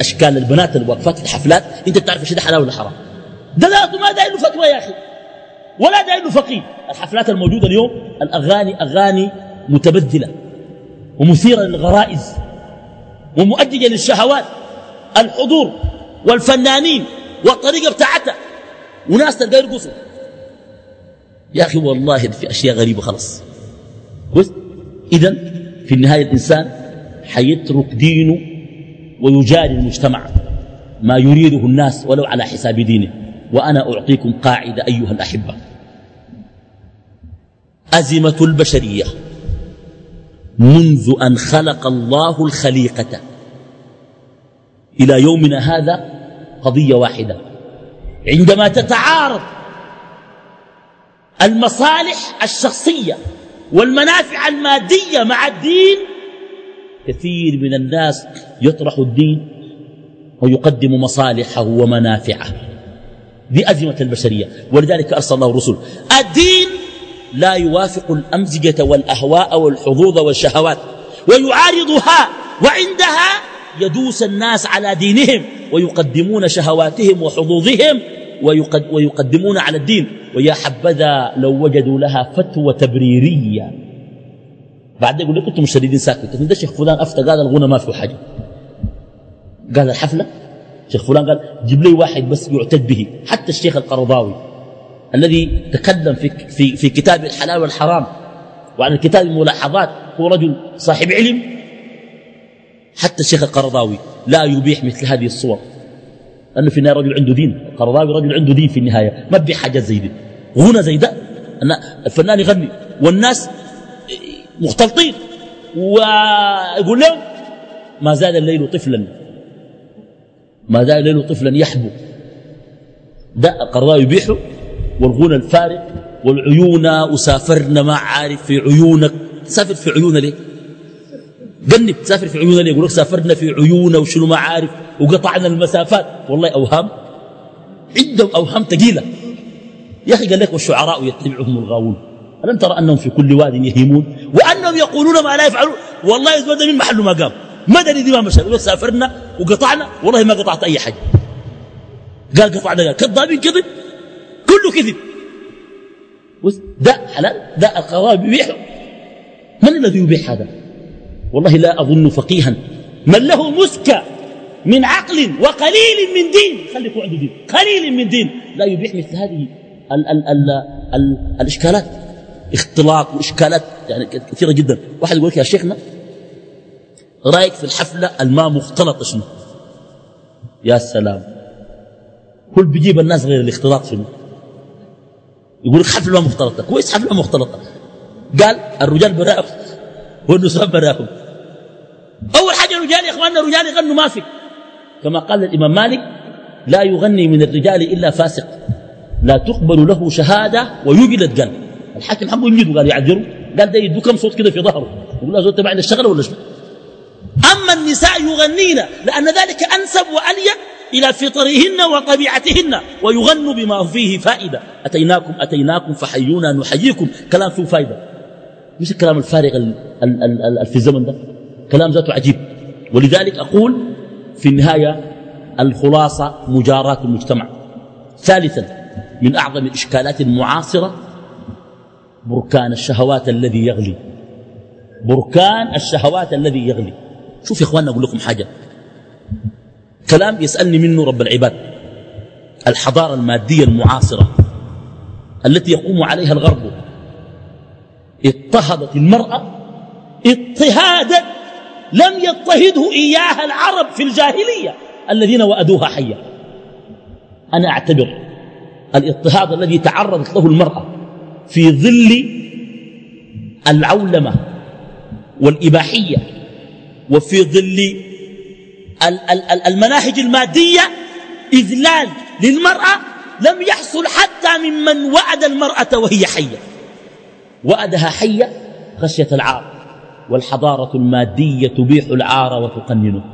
أشكال البنات الواقفات في الحفلات انت بتعرف إيش ده حلال ولا حرام. ده ما داير له فتوى يا أخي. ولا داير له فقيه. الحفلات الموجودة اليوم الأغاني أغاني متبذلة ومثيرة للغرائز ومؤججة للشهوات الحضور والفنانين والطريقة بتاعتها. وناس تلقى يرقصوا. يا أخي والله في أشياء غريبة خلاص. إذا في النهاية الإنسان حيترك دينه ويجاري المجتمع ما يريده الناس ولو على حساب دينه. وأنا أعطيكم قاعدة أيها الأحبة. أزمة البشرية. منذ أن خلق الله الخليقة. إلى يومنا هذا قضية واحدة. عندما تتعارض المصالح الشخصية والمنافع المادية مع الدين كثير من الناس يطرح الدين ويقدم مصالحه ومنافعه دي أزمة البشرية. ولذلك أرسل الله الرسل الدين لا يوافق الأمزجة والأهواء والحظوظ والشهوات ويعارضها وعندها يدوس الناس على دينهم ويقدمون شهواتهم وحظوظهم ويقدمون على الدين. ويا حبذا لو وجدوا لها فتوى تبريرية. بعد يقول لك أنتم مشددين ساكت ده شيخ فلان أفتى قال الغنى ما في حاجة. قال الحفلة؟ شيخ فلان قال جيب لي واحد بس يعتد به. حتى الشيخ القرضاوي الذي تكلم في, في, في كتاب الحلال والحرام وعن الكتاب الملاحظات هو رجل صاحب علم. حتى الشيخ القرضاوي لا يبيح مثل هذه الصور. لأنه في النهاية رجل عنده دين. القرضاوي رجل عنده دين في النهاية. ما بيح حاجات زي دي. غنى زي ده. الفنان يغني. والناس مختلطين. ويقول لهم ما زال الليل طفلا. ما زال الليل طفلا يحبو. ده القرضاوي يبيحه والغنى الفارغ والعيون وسافرنا ما عارف في عيونك. تسافر في عيوننا ليه؟ قنب تسافر في عيوننا ليه؟ يقول لك سافرنا في عيوننا وشنو ما عارف وقطعنا المسافات. والله أوهام عندهم أوهام ثقيلة. يا أخي قال لك والشعراء يتبعهم الغاوون. ألم ترى أنهم في كل واد يهيمون؟ وأنهم يقولون ما لا يفعلون. والله يزود من محل ما قام. ما دري ما مشى. سافرنا وقطعنا. والله ما قطعت أي حاجة. قال قطعنا. قال كذابين كذب. كله كذب. ده حلال. ده القضاء بيبيحه من الذي يبيح هذا؟ والله لا أظن فقيها. من له مسكة من عقل وقليل من دين. خلي يكون عنده دين. قليل من دين. لا يبيح مثل هذه ال ال ال ال الإشكالات. اختلاط وإشكالات يعني كثيرة جدا. واحد يقول لك يا شيخنا رأيك في الحفلة الماء مختلط شنو؟ يا سلام. كل بيجيب الناس غير الاختلاط شنو؟ يقول لك حفلة مختلطة. كويس حفلة مختلطة. قال الرجال براهم والنساء براهم. أول حاجة الرجال يا إخواننا الرجال يغنوا ما في. كما قال الإمام مالك لا يغني من الرجال إلا فاسق. لا تقبل له شهادة ويجلد قال الحاكم حبه يجلد وقال يعذره. قال ده يدو كم صوت كده في ظهره. يقول له زول بعد الشغل ولا شنو؟ أما النساء يغنين لأن ذلك أنسب وأليق إلى فطرهن وطبيعتهن ويغن بما فيه فائدة. أتيناكم أتيناكم فحيونا نحييكم. كلام فيه فائدة مش الكلام الفارغ في الزمن ده. كلام ذاته عجيب. ولذلك أقول في النهاية الخلاصة مجاراة المجتمع. ثالثا من أعظم الإشكالات المعاصرة بركان الشهوات الذي يغلي. بركان الشهوات الذي يغلي. شوف يا إخواننا أقول لكم حاجة. كلام يسألني منه رب العباد. الحضارة المادية المعاصرة التي يقوم عليها الغرب. اضطهدت المرأة اضطهادا لم يضطهده إياها العرب في الجاهلية الذين وأدوها حيا. أنا أعتبر الاضطهاد الذي تعرضت له المرأة في ظل العولمة والإباحية وفي ظل المناهج المادية إذلال للمرأة لم يحصل حتى ممن وعد المرأة وهي حية. وعدها حية خشية العار والحضارة المادية تبيح العار وتقننه.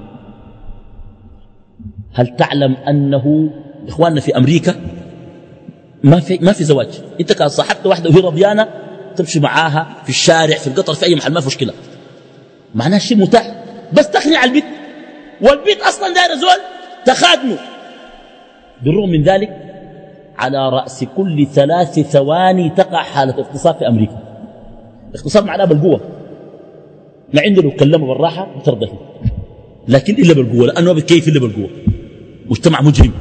هل تعلم أنه إخواننا في أمريكا ما في, ما في زواج. أنت كان صاحبت واحدة وهي رضيانة تمشي معاها في الشارع في القطر في أي محل ما في مشكلة. معناها شيء متاح. بس تخنع البيت. والبيت أصلا داير زول تخادمه. بالرغم من ذلك على رأس كل ثلاث ثواني تقع حالة اغتصاب في أمريكا. اغتصاب معناه بالقوة. ما عنده لو كلمه بالراحة بترضى لكن إلا بالقوة لأنه كيف إلا بالقوة. مجتمع مجرم.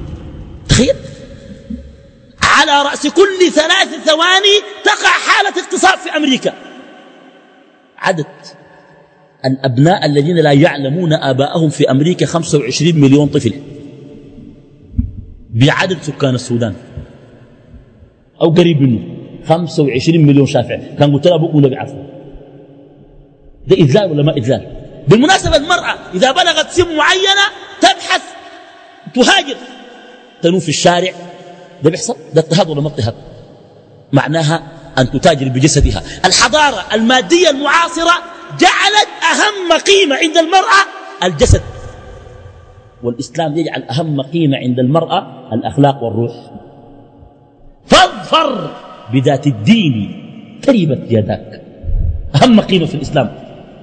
تخيل. على رأس كل ثلاث ثواني تقع حالة اغتصاب في أمريكا. عدد الأبناء الذين لا يعلمون آباءهم في أمريكا 25 مليون طفل. بعدد سكان السودان. أو قريب منه. 25 مليون شافع. كان قلت له أبوك ولا بيعرفه ده إذلال ولا ما إذلال؟ بالمناسبة المرأة إذا بلغت سن معينة تبحث تهاجر. تنوم في الشارع ده بيحصل ده اضطهاد ولا ما اضطهاد؟ معناها أن تتاجر بجسدها. الحضارة المادية المعاصرة جعلت أهم قيمة عند المرأة الجسد. والإسلام يجعل أهم قيمة عند المرأة الأخلاق والروح. فاظفر بذات الدين تربت يداك. أهم قيمة في الإسلام.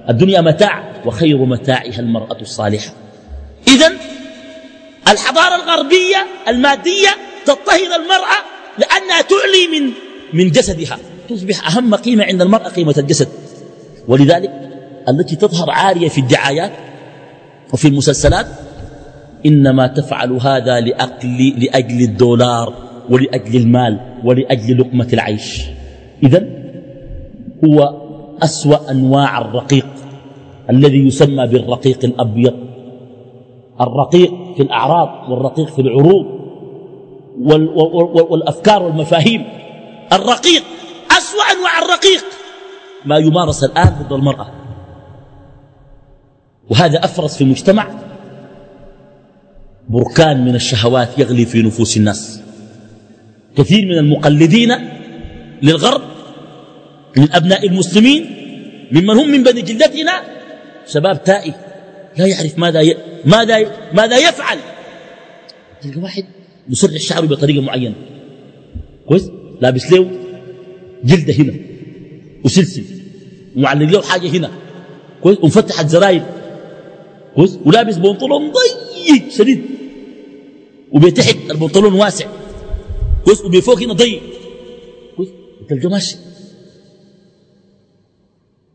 الدنيا متاع وخير متاعها المرأة الصالحة. إذا الحضارة الغربية المادية تضطهد المرأة لأنها تعلي من من جسدها. تصبح أهم قيمة عند المرأة قيمة الجسد. ولذلك التي تظهر عارية في الدعايات وفي المسلسلات إنما تفعل هذا لأجل, لأجل الدولار ولأجل المال ولأجل لقمة العيش. إذا هو أسوأ أنواع الرقيق الذي يسمى بالرقيق الأبيض. الرقيق في الأعراض والرقيق في العروض والأفكار والمفاهيم. الرقيق أسوأ أنواع الرقيق. ما يمارس الآن ضد المرأة. وهذا أفرز في المجتمع بركان من الشهوات يغلي في نفوس الناس. كثير من المقلدين للغرب من أبناء المسلمين ممن هم من بني جلدتنا شباب تائه. لا يعرف ماذا ي... ماذا ي... ماذا يفعل. تلقى واحد مسرح شعره بطريقة معينة. كويس؟ لابس له جلدة هنا وسلسل. ومعلق له حاجة هنا. كويس؟ ومفتح الزراير كويس؟ ولابس بنطلون ضيق شديد. وبتحت البنطلون واسع. كويس؟ وبفوق هنا ضيق. كويس؟ تلقى ماشي.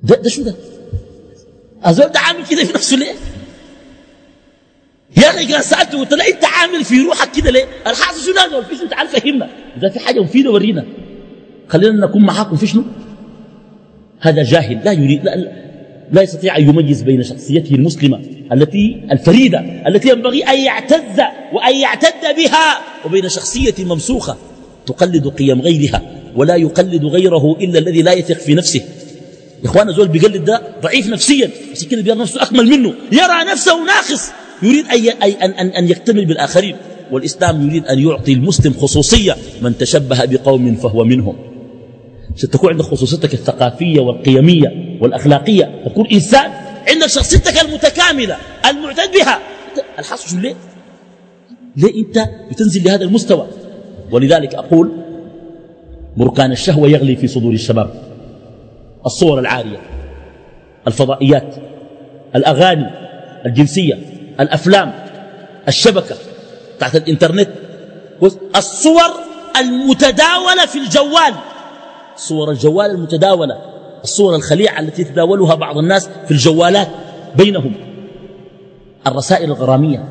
ده, ده شو ده؟ الزول ده عامل كده في نفسه ليه؟ يا أخي سألته قلت له أنت عامل في روحك كده ليه؟ الحاصل شنو؟ هذا الفيش تعال فهمنا. إذا في حاجة مفيدة ورينا. خلينا نكون معاكم في شنو؟ هذا جاهل. لا يريد لا, لا, يستطيع أن يميز بين شخصيته المسلمة التي الفريدة التي ينبغي أن يعتز وأن يعتد بها وبين شخصية ممسوخة تقلد قيم غيرها ولا يقلد غيره إلا الذي لا يثق في نفسه. يا اخوانا زول بيقلد ده ضعيف نفسيا بس كده بيرى نفسه أكمل منه. يرى نفسه ناقص. يريد أن, أن, أن يكتمل بالآخرين. والإسلام يريد أن يعطي المسلم خصوصية من تشبه بقوم فهو منهم. ستكون عندك خصوصيتك الثقافية والقيمية والأخلاقية. تكون إنسان عندك شخصيتك المتكاملة المعتد بها. الحصل شو ليه؟ ليه أنت بتنزل لهذا المستوى؟ ولذلك أقول بركان الشهوة يغلي في صدور الشباب. الصور العارية الفضائيات الأغاني الجنسية. الأفلام الشبكة تحت الإنترنت. الصور المتداولة في الجوال. صور الجوال المتداولة الصور الخليعة التي يتداولها بعض الناس في الجوالات بينهم. الرسائل الغرامية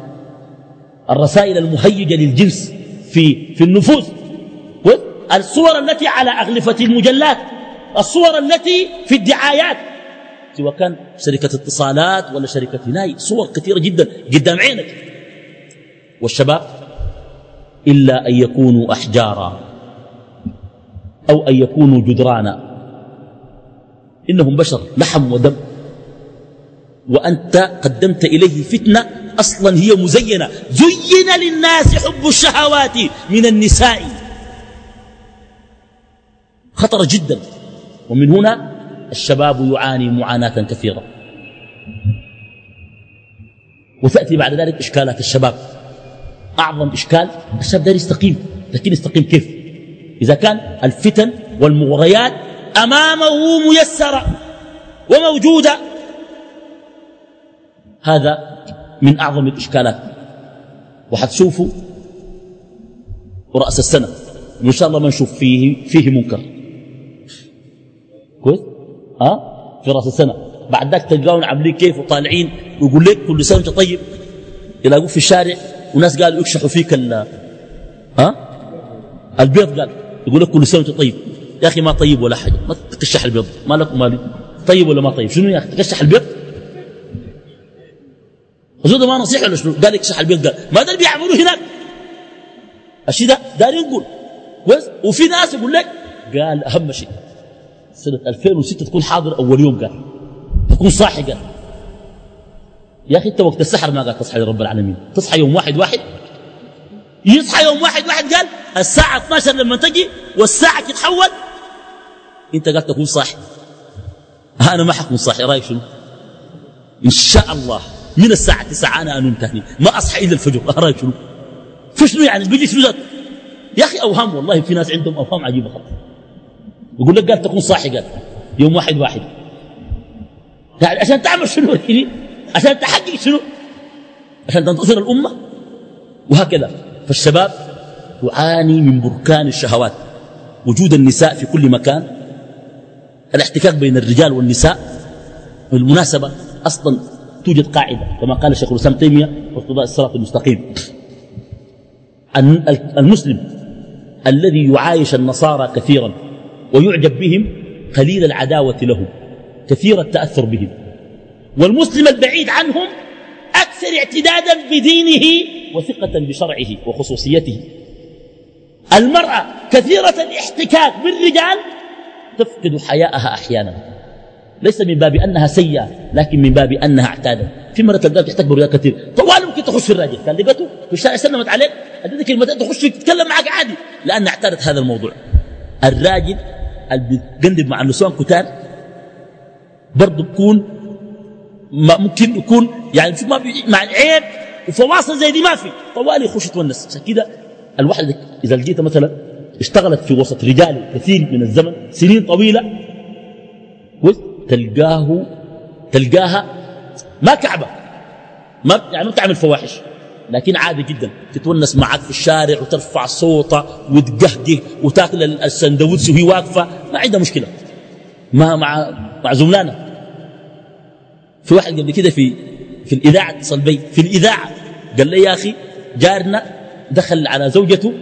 الرسائل المهيجة للجنس في, في النفوس. الصور التي على أغلفة المجلات الصور التي في الدعايات. سواء كان شركة اتصالات ولا شركة ناي صور كثيرة جدا قدام عينك. والشباب إلا أن يكونوا أحجارا أو أن يكونوا جدرانا. إنهم بشر لحم ودم. وأنت قدمت إليه فتنة أصلا هي مزينة. زين للناس حب الشهوات من النساء. خطر جدا. ومن هنا الشباب يعاني معاناة كثيرة. وتأتي بعد ذلك إشكالات الشباب. أعظم إشكال الشاب دار يستقيم لكن يستقيم كيف؟ إذا كان الفتن والمغريات أمامه ميسرة وموجودة. هذا من أعظم الإشكالات. وحتشوفوا رأس السنة. وإن شاء الله ما نشوف فيه, فيه منكر. كويس؟ ها؟ في رأس السنة بعد ذاك تلقاهم عاملين كيف وطالعين ويقول لك كل سنة انت طيب. يلاقوك في الشارع وناس قالوا يكشحوا فيك ال ها؟ البيض قال يقول لك كل سنة انت طيب. يا أخي ما طيب ولا حاجة ما تكشح البيض ما لك ومالي طيب ولا ما طيب؟ شنو يا أخي؟ تكشح البيض؟ الزود ما نصيحة ولا شنو؟ قال يكشح البيض قال ما ده بيعملوا هناك. الشيء ده؟ داري يقول. وفي ناس يقول لك قال أهم شيء سنة 2006 تكون حاضر أول يوم قال. تكون صاحي قال. يا أخي أنت وقت السحر ما قال تصحى لرب العالمين. تصحى يوم واحد واحد. يصحى يوم واحد واحد قال الساعة 12 لما تجي والساعة تتحول. أنت قال تكون صاحي. أنا ما حكون صاحي. رأيك شنو؟ إن شاء الله. من الساعة 9 أنا أنوم تاني ما أصحى إلا الفجر. رأيك شنو؟ في شنو يعني بيجي شنو يا أخي أوهام والله في ناس عندهم أوهام عجيبة خالص. يقول لك قال تكون صاحي قال يوم واحد واحد. يعني عشان تعمل شنو؟ عشان تحقق شنو؟ عشان تنتصر الأمة؟ وهكذا. فالشباب تعاني من بركان الشهوات. وجود النساء في كل مكان. الاحتكاك بين الرجال والنساء. بالمناسبة أصلا توجد قاعدة كما قال الشيخ الإسلام تيمية واقتضاء الصراط المستقيم. المسلم الذي يعايش النصارى كثيرا ويعجب بهم قليل العداوة لهم كثير التأثر بهم. والمسلم البعيد عنهم أكثر اعتدادا بدينه وثقة بشرعه وخصوصيته. المرأة كثيرة الاحتكاك بالرجال تفقد حياءها أحيانا. ليس من باب أنها سيئة لكن من باب أنها اعتادت. في مرة تلقاها تحتك بالرجال كثير طوال ممكن تخش في الراجل كان لقيته في الشارع سلمت عليك. اديتك كلمتين تخش تتكلم معك عادي. لأنها اعتادت هذا الموضوع. الراجل اللي بيقلب مع النسوان كتار برضه بكون ما ممكن يكون يعني ما مع عيب وفواصل زي دي ما في. طوالي يخش يتونس. عشان كده الواحد إذا لقيت مثلا اشتغلت في وسط رجال كثير من الزمن سنين طويلة تلقاه تلقاها ما كعبة. ما يعني ما بتعمل فواحش. لكن عادي جدا. تتونس معك في الشارع وترفع صوتها وتقهقه وتاكل السندوتش وهي واقفة. ما عندها مشكلة. ما مع مع زملانه في واحد قبل كده في في الإذاعة اتصل بي. في الإذاعة. قال لي يا أخي جارنا دخل على زوجته.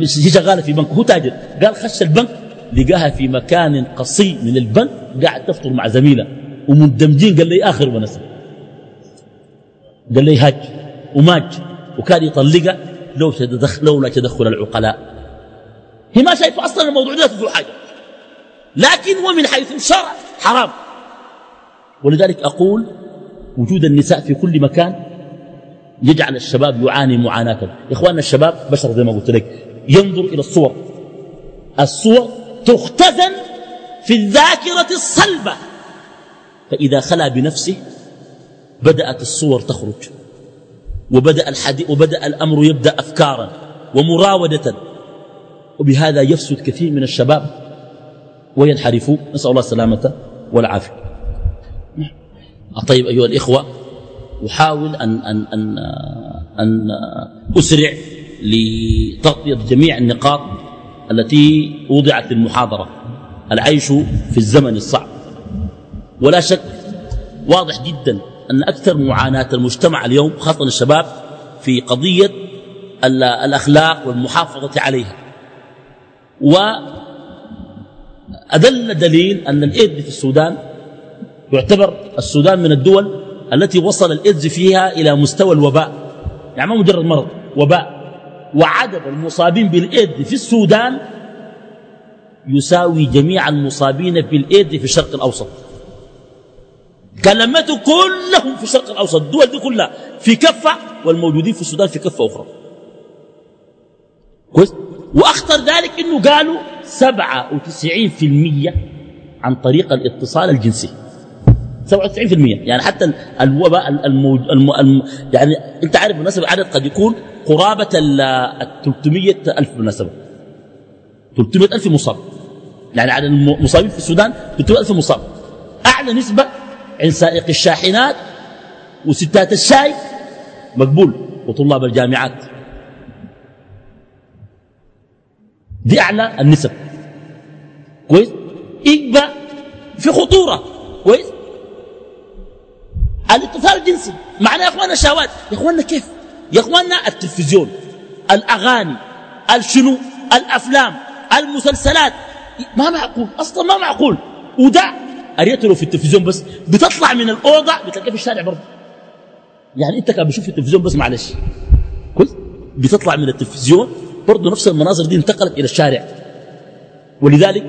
هي شغالة في بنك. هو تاجر. قال خش البنك. لقاها في مكان قصي من البنك. قاعد تفطر مع زميلة. ومندمجين. قال لي آخر ونسب قال لي هاج وماج وكان يطلقها لو لولا تدخل العقلاء. هي ما شايفة أصلا الموضوع ده فيه حاجة. لكن هو من حيث الشرع حرام. ولذلك أقول وجود النساء في كل مكان يجعل الشباب يعاني معاناة. إخواننا الشباب بشر زي ما قلت لك ينظر إلى الصور. الصور تختزن في الذاكرة الصلبة. فإذا خلا بنفسه بدأت الصور تخرج. وبدأ, الحديث وبدأ الأمر يبدأ أفكارا ومراودة. وبهذا يفسد كثير من الشباب وينحرفوا. نسأل الله السلامة والعافية. طيب أيها الإخوة أحاول أن, أن, أن, أن أسرع لتغطية جميع النقاط التي وضعت في المحاضرة العيش في الزمن الصعب. ولا شك واضح جدا أن أكثر معاناة المجتمع اليوم خاصة الشباب في قضية الأخلاق والمحافظة عليها. وأدل دليل أن الإيدز في السودان يعتبر السودان من الدول التي وصل الإيدز فيها إلى مستوى الوباء. يعني ما مجرد مرض وباء. وعدد المصابين بالإيدز في السودان يساوي جميع المصابين بالإيدز في الشرق الأوسط. كلمته كلهم في الشرق الأوسط الدول دي كلها في كفة والموجودين في السودان في كفة أخرى. كويس؟ وأخطر ذلك أنه قالوا 97% عن طريق الاتصال الجنسي. 97% يعني حتى الوباء الموج... الم... الم... يعني أنت عارف بالنسبة العدد قد يكون قرابة ال 300 ألف بالنسبة 300 ألف مصاب. يعني عدد المصابين في السودان 300 ألف مصاب. أعلى نسبة عند سائق الشاحنات وستات الشاي مقبول وطلاب الجامعات. دي أعلى النسب. كويس؟ يبقى في خطورة. كويس؟ الاتصال الجنسي. معناه يا إخواننا الشهوات يا إخواننا كيف؟ يا إخواننا التلفزيون الأغاني الشنو؟ الأفلام المسلسلات. ما معقول؟ أصلا ما معقول. وده اريته له في التلفزيون بس بتطلع من الأوضة بتلاقيه في الشارع برضه. يعني أنت كان بشوف في التلفزيون بس معلش. كويس بتطلع من التلفزيون برضه نفس المناظر دي انتقلت إلى الشارع. ولذلك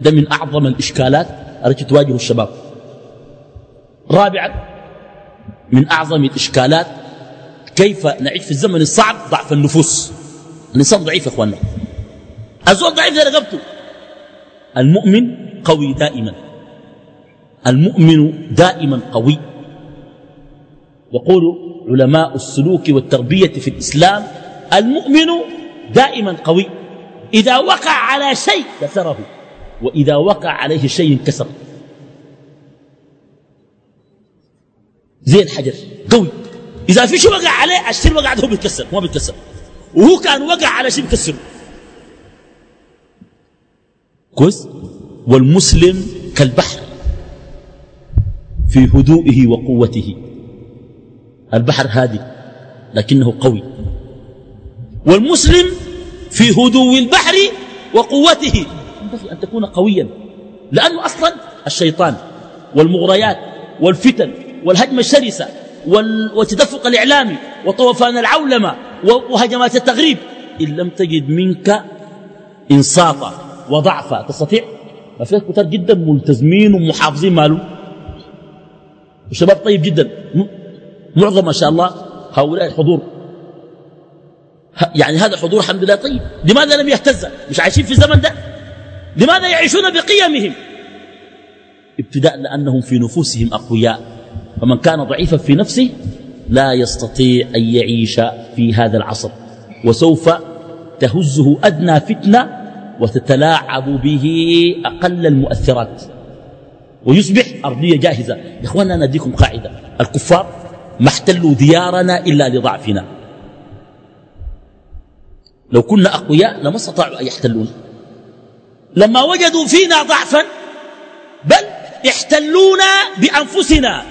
ده من أعظم الإشكالات التي تواجه الشباب. رابعا من أعظم الإشكالات كيف نعيش في الزمن الصعب ضعف النفوس. الإنسان ضعيف يا إخواننا. الزول ضعيف زي رقبته. المؤمن قوي دائما. المؤمن دائما قوي. يقول علماء السلوك والتربية في الإسلام المؤمن دائما قوي. إذا وقع على شيء كسره وإذا وقع عليه شيء انكسر زي الحجر قوي. إذا في شيء وقع عليه الشيء وقع هو بيتكسر ما بيتكسر. وهو كان وقع على شيء بيكسره. كويس؟ والمسلم كالبحر في هدوئه وقوته. البحر هادي لكنه قوي. والمسلم في هدوء البحر وقوته. ينبغي أن تكون قويا لأنه أصلا الشيطان والمغريات والفتن والهجمة الشرسة والتدفق الإعلامي وطوفان العولمة وهجمات التغريب. إن لم تجد منك إنصافا وضعفا تستطيع ما فيه كتار جدا ملتزمين ومحافظين ماله. وشباب طيب جدا. معظم ما شاء الله هؤلاء الحضور يعني هذا حضور الحمد لله طيب. لماذا لم يهتز؟ مش عايشين في الزمن ده؟ لماذا يعيشون بقيمهم؟ ابتداء لأنهم في نفوسهم أقوياء. فمن كان ضعيفا في نفسه لا يستطيع أن يعيش في هذا العصر. وسوف تهزه أدنى فتنة وتتلاعب به أقل المؤثرات. ويصبح أرضية جاهزة. يا إخواننا نديكم قاعدة. الكفار ما احتلوا ديارنا إلا لضعفنا. لو كنا أقوياء لما استطاعوا أن يحتلونا لما وجدوا فينا ضعفا بل احتلونا بأنفسنا.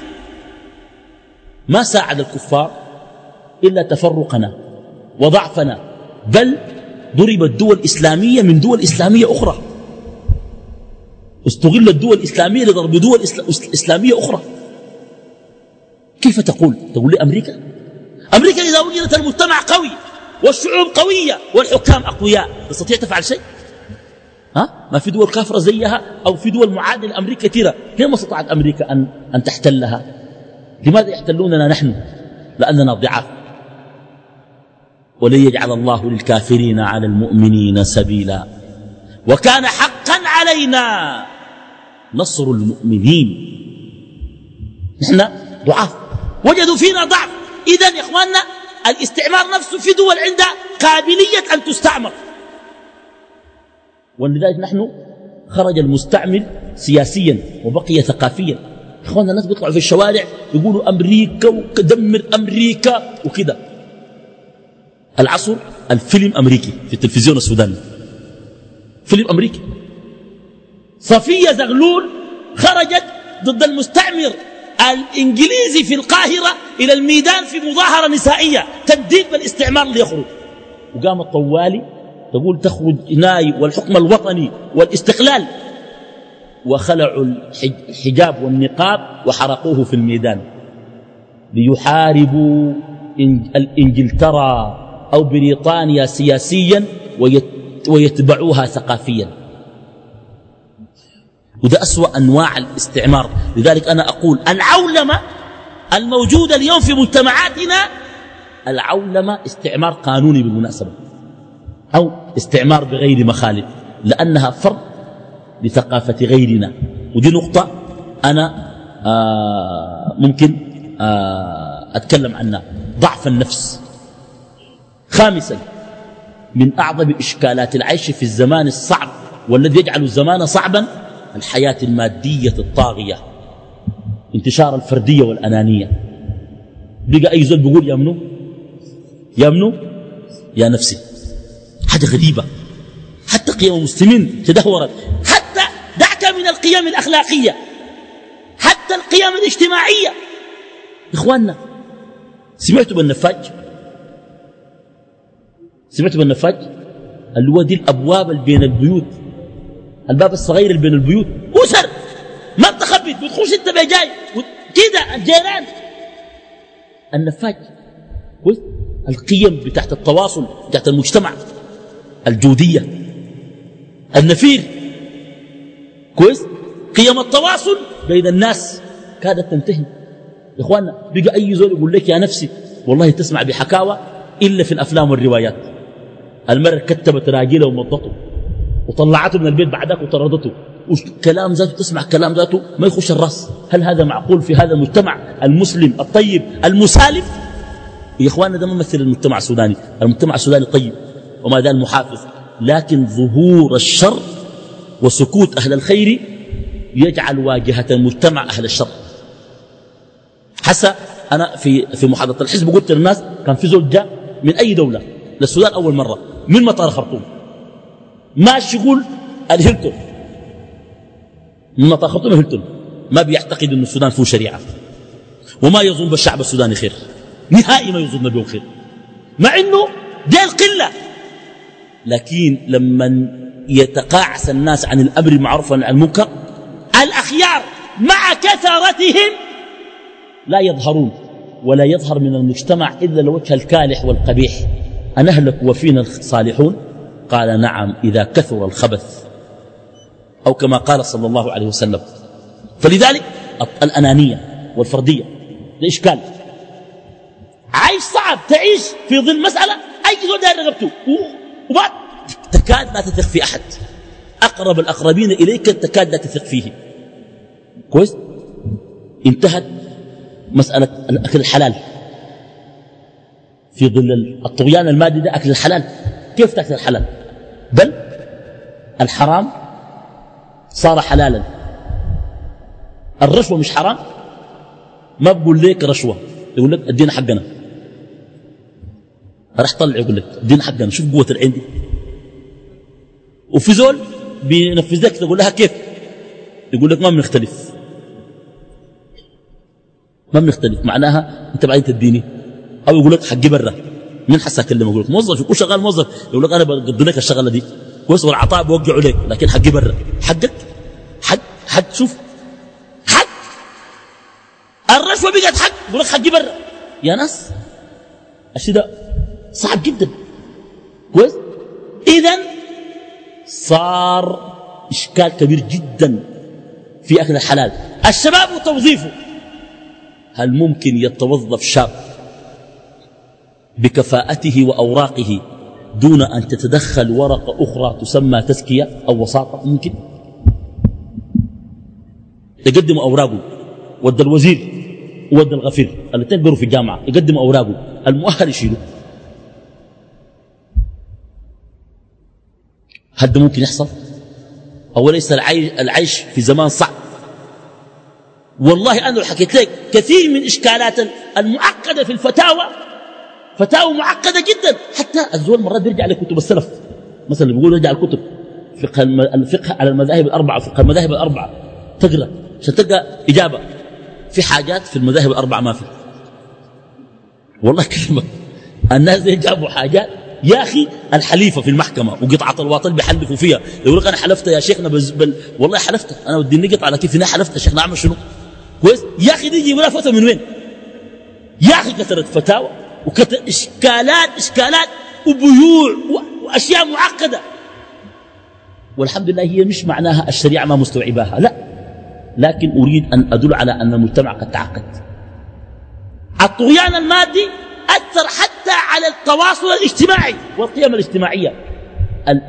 ما ساعد الكفار إلا تفرقنا وضعفنا بل ضربت دول إسلامية من دول إسلامية أخرى. استغلت دول إسلامية لضرب دول إسلامية أخرى. كيف تقول؟ تقول لي أمريكا. أمريكا إذا وجدت المجتمع قوي والشعوب قوية والحكام أقوياء تستطيع تفعل شيء؟ ها؟ ما في دول كافرة زيها أو في دول معادلة لأمريكا كثيرة. ليه ما استطاعت أمريكا أن, أن تحتلها؟ لماذا يحتلوننا نحن؟ لأننا ضعاف. ولن يجعل الله للكافرين على المؤمنين سبيلا. وكان حقا علينا نصر المؤمنين. نحن ضعاف. وجدوا فينا ضعف. إذا يا إخواننا الاستعمار نفسه في دول عندها قابلية أن تستعمر. ولذلك نحن خرج المستعمر سياسيا وبقي ثقافيا. إخواننا الناس بيطلعوا في الشوارع يقولوا أمريكا ودمر أمريكا وكذا العصر الفيلم أمريكي في التلفزيون السوداني. فيلم أمريكي. صفية زغلول خرجت ضد المستعمر الإنجليزي في القاهرة إلى الميدان في مظاهرة نسائية تنديد بالاستعمار ليخرج. وقامت طوالي تقول تخرج ناي والحكم الوطني والاستقلال. وخلعوا الحجاب والنقاب وحرقوه في الميدان. ليحاربوا الإنجلترا. أو بريطانيا سياسيا ويتبعوها ثقافيا. وده أسوأ أنواع الاستعمار. لذلك أنا أقول العولمة الموجودة اليوم في مجتمعاتنا العولمة استعمار قانوني بالمناسبة أو استعمار بغير مخالف لأنها فرض لثقافة غيرنا. ودي نقطة أنا آه ممكن آه أتكلم عنها. ضعف النفس. خامسا من أعظم إشكالات العيش في الزمان الصعب والذي يجعل الزمان صعبا الحياة المادية الطاغية انتشار الفردية والأنانية. بقى أي زول بيقول يا منو؟ يا منو؟ يا نفسي. حاجة غريبة. حتى قيم المسلمين تدهورت. حتى دعك من القيم الأخلاقية. حتى القيم الاجتماعية. إخواننا سمعتوا بالنفاج؟ سمعتوا بالنفاج اللي هو دي الأبواب اللي بين البيوت الباب الصغير اللي بين البيوت أسر ما بتخبط بتخش أنت بجاي كده الجيران. النفاج القيم بتاعت التواصل بتاعت المجتمع الجودية النفير. كويس؟ قيم التواصل بين الناس كادت تنتهي. يا اخوانا بقى أي زول يقول لك يا نفسي والله تسمع بحكاوى إلا في الأفلام والروايات. المرأة كتبت راجله ومضته وطلعته من البيت بعدك وطردته. وكلام ذاته؟ تسمع كلام ذاته؟ ما يخش الرأس. هل هذا معقول في هذا المجتمع المسلم الطيب المسالم يا إخواننا ده ممثل المجتمع السوداني. المجتمع السوداني طيب وما زال محافظ. لكن ظهور الشر وسكوت أهل الخير يجعل واجهة المجتمع أهل الشر. حسا أنا في في محاضرة الحزب قلت للناس كان في زول جاء من أي دولة؟ للسودان أول مرة. من مطار خرطوم. ما شغول الهلتون من مطار خرطوم الهلتون ما بيعتقد أن السودان فيه شريعة. وما يظن بالشعب السوداني خير. نهائي ما يظن به خير. مع أنه دي القلة. لكن لما يتقاعس الناس عن الأمر المعروف عن المنكر الأخيار مع كثرتهم لا يظهرون ولا يظهر من المجتمع إلا الوجه الكالح والقبيح. أنهلك وفينا الصالحون؟ قال نعم إذا كثر الخبث. أو كما قال صلى الله عليه وسلم. فلذلك الأنانية والفردية ده إشكال عايش صعب تعيش في ظل مسألة أي زول داير رغبته وبعد تكاد لا تثق في أحد. أقرب الأقربين إليك تكاد لا تثق فيه. كويس؟ انتهت مسألة الأكل الحلال. في ظل الطغيان المادي ده أكل الحلال. كيف تأكل الحلال؟ بل الحرام صار حلالا. الرشوة مش حرام؟ ما بقول لك رشوة. يقول لك ادينا حقنا. راح طلع يقول لك ادينا حقنا. شوف قوة العين دي. وفي زول بينفذ لك تقول لها كيف؟ يقول لك ما بنختلف. ما بنختلف. معناها أنت بعدين تديني. أو يقول لك حقي برا. من حسا اكلمه يقول لك موظف يكون شغال موظف يقول لك أنا بقضي لك الشغلة دي. كويس والعطاء بوقعه لك لكن حقي برا. حقك؟ حق حق شوف. حق. الرشوه بقت حق يقول لك حقي برا. يا ناس الشيء ده صعب جدا. كويس؟ اذا صار إشكال كبير جدا في أكل الحلال. الشباب وتوظيفه. هل ممكن يتوظف شاب بكفاءته وأوراقه دون أن تتدخل ورقة أخرى تسمى تزكية أو وساطة ممكن؟ يقدم أوراقه. ود الوزير ود الغفير. الاثنين بيروا في الجامعة يقدم أوراقه. المؤهل يشيله. هل ده ممكن يحصل؟ أوليس العيش, العيش في زمان صعب. والله أنا حكيت لك كثير من إشكالات المعقدة في الفتاوى فتاوى معقدة جدا. حتى الزول مرات بيرجع لكتب السلف. مثلا بيقول يرجع الكتب. فقه الفقه على المذاهب الأربعة. فقه المذاهب الأربعة. تقرأ. عشان تلقى إجابة. في حاجات في المذاهب الأربعة ما في. والله كلمة. الناس دي جابوا حاجات. يا أخي الحليفة في المحكمة وقطعة الواطل بيحلفوا فيها. يقول لك أنا حلفت يا شيخنا بل والله حلفت. أنا وديني قطعة لكن في حلفت. يا شيخنا أعمل شنو؟ كويس؟ يا أخي دي يجيبوا لها فتوى من وين؟ يا أخي كثرت فتاوى. وكثرت إشكالات إشكالات وبيوع وأشياء معقدة. والحمد لله هي مش معناها الشريعة ما مستوعباها لا. لكن أريد أن أدل على أن المجتمع قد تعقد. الطغيان المادي أثر حتى على التواصل الاجتماعي والقيم الاجتماعية.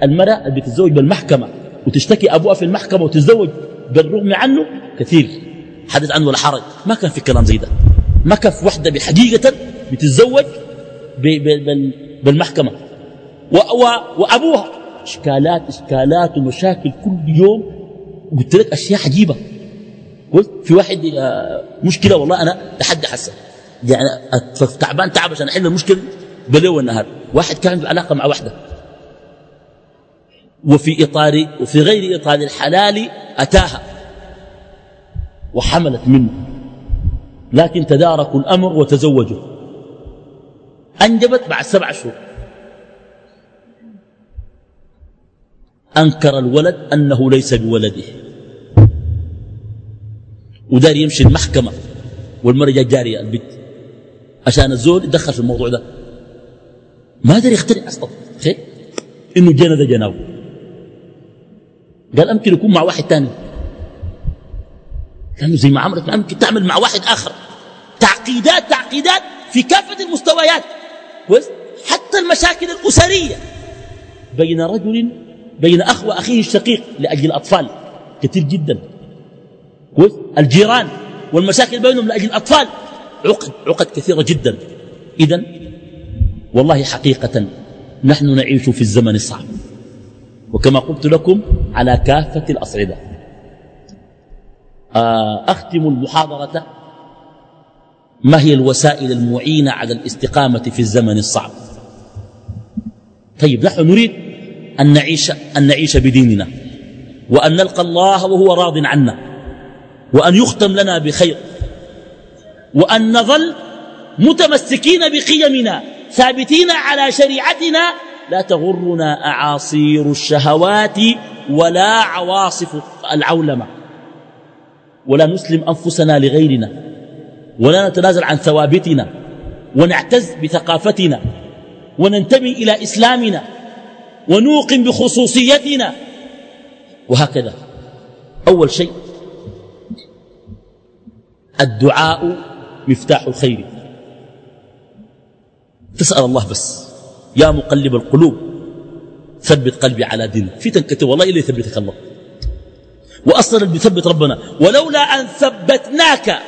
المرأة اللي بتتزوج بالمحكمة وتشتكي أبوها في المحكمة وتتزوج بالرغم عنه كثير. حدث عنه ولا حرج ما كان في كلام زي ده. ما كان في وحدة بحقيقة بتتزوج بالمحكمة. وأبوها. إشكالات إشكالات ومشاكل كل يوم. قلت لك أشياء عجيبة. في واحد آه، مشكلة والله أنا لحد حسن. يعني تعبان تعب عشان أحل المشكلة بالليل والنهار واحد كان في علاقة مع واحدة. وفي إطار وفي غير إطار الحلال أتاها. وحملت منه. لكن تداركوا الأمر وتزوجوا. أنجبت بعد سبع شهور. أنكر الولد أنه ليس بولده. ودار يمشي المحكمة والمرأة جارية البنت. عشان الزول يدخل في الموضوع ده. ما داري يخترع أصلا. خير إنه جنى ذا جناو قال أمكن يكون مع واحد تاني. لأنه زي ما عملت ممكن تعمل مع واحد آخر. تعقيدات تعقيدات في كافة المستويات. حتى المشاكل الأسرية. بين رجل بين أخ وأخيه الشقيق لأجل الأطفال. كثير جدا. الجيران. والمشاكل بينهم لأجل الأطفال. عقد عقد كثيرة جدا. إذا والله حقيقة نحن نعيش في الزمن الصعب. وكما قلت لكم على كافة الأصعدة. آه، أختم المحاضرة ما هي الوسائل المعينة على الاستقامة في الزمن الصعب؟ طيب نحن نريد أن نعيش, أن نعيش بديننا وأن نلقى الله وهو راض عنا وأن يختم لنا بخير وأن نظل متمسكين بقيمنا ثابتين على شريعتنا لا تغرنا أعاصير الشهوات ولا عواصف العولمة ولا نسلم أنفسنا لغيرنا. ولا نتنازل عن ثوابتنا ونعتز بثقافتنا وننتمي إلى إسلامنا ونوقن بخصوصيتنا. وهكذا. أول شيء الدعاء مفتاح الخير. تسأل الله بس. يا مقلب القلوب ثبت قلبي على دينك. في تنكتب والله إلا يثبتك الله. وأصلا بيثبت ربنا. ولولا أن ثبتناك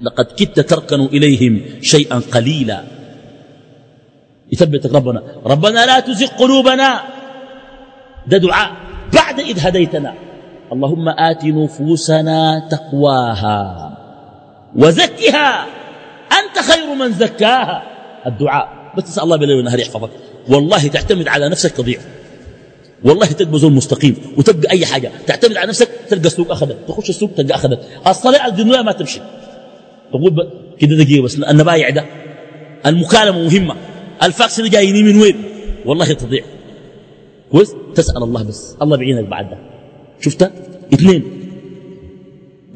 لقد كدت تركن إليهم شيئا قليلا. يثبتك ربنا. ربنا لا تزغ قلوبنا ده دعاء بعد إذ هديتنا. اللهم آت نفوسنا تقواها وزكها. أنت خير من زكاها. الدعاء. بس تسأل الله بالليل والنهار يحفظك. والله تعتمد على نفسك تضيع. والله تبقى زول مستقيم. وتبقى أي حاجة. تعتمد على نفسك تلقى السوق أخذك تخش السوق تلقى أخذك الصلاة الدنيا ما تمشي. تقول كده دقيقة بس النبايع ده المكالمة مهمة. الفاكس اللي جايني من وين؟ والله تضيع. كويس؟ تسأل الله بس. الله بعينك بعد. ده شفت؟ اثنين.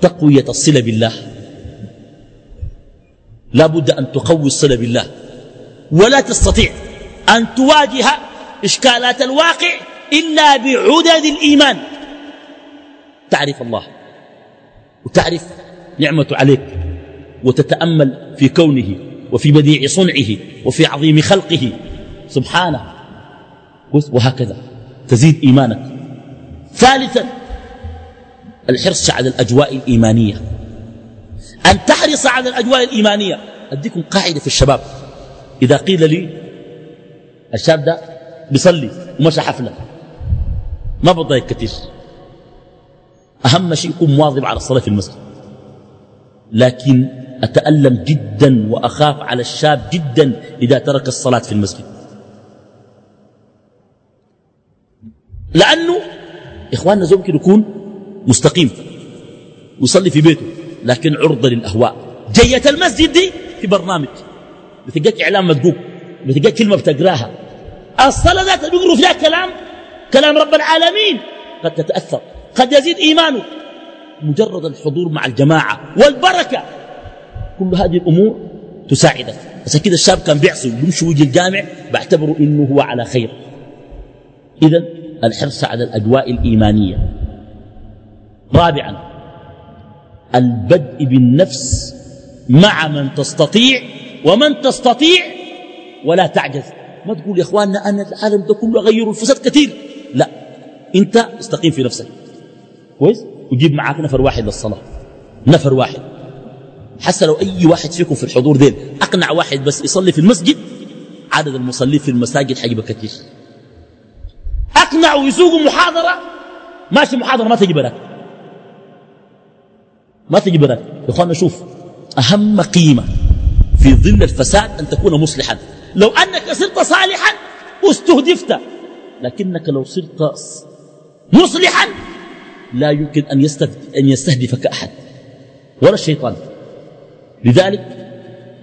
تقوية الصلة بالله. لا بد أن تقوي الصلة بالله. ولا تستطيع أن تواجه إشكالات الواقع إلا بعدد الإيمان. تعرف الله. وتعرف نعمته عليك. وتتأمل في كونه وفي بديع صنعه وفي عظيم خلقه. سبحانه. وهكذا. تزيد إيمانك. ثالثا الحرص على الأجواء الإيمانية. أن تحرص على الأجواء الإيمانية. أديكم قاعدة في الشباب. إذا قيل لي الشاب ده بيصلي ومشى حفلة. ما بضايق كثير أهم شيء يكون مواظب على الصلاة في المسجد. لكن أتألم جدا وأخاف على الشاب جدا إذا ترك الصلاة في المسجد. لأنه إخواننا زوم ممكن يكون مستقيم ويصلي في بيته لكن عرضة للأهواء. جية المسجد دي في برنامج. بتلقاك إعلام مدقوق بتلقاك كلمة بتقراها. الصلاة ذات بيقروا فيها كلام كلام رب العالمين. قد تتأثر قد يزيد إيمانه مجرد الحضور مع الجماعة والبركة. كل هذه الأمور تساعدك. بس كده الشاب كان بيعصي ويمشي ويجي الجامع؟ بعتبره إنه هو على خير. إذا الحرص على الأجواء الإيمانية. رابعا البدء بالنفس مع من تستطيع ومن تستطيع ولا تعجز. ما تقول يا إخواننا أنا العالم ده كله اغيره الفساد كثير. لا أنت استقيم في نفسك. كويس؟ وجيب معاك نفر واحد للصلاة. نفر واحد. حتى لو أي واحد فيكم في الحضور ديل. أقنع واحد بس يصلي في المسجد عدد المصلين في المساجد حيبقى كثير. اقنع ويسوقوا محاضرة. ماشي محاضرة ما تجي ما تجي يا اخوانا شوف أهم قيمة في ظل الفساد أن تكون مصلحا. لو أنك صرت صالحا استهدفت. لكنك لو صرت مصلحا لا يمكن أن, أن يستهدفك أحد. ولا الشيطان. لذلك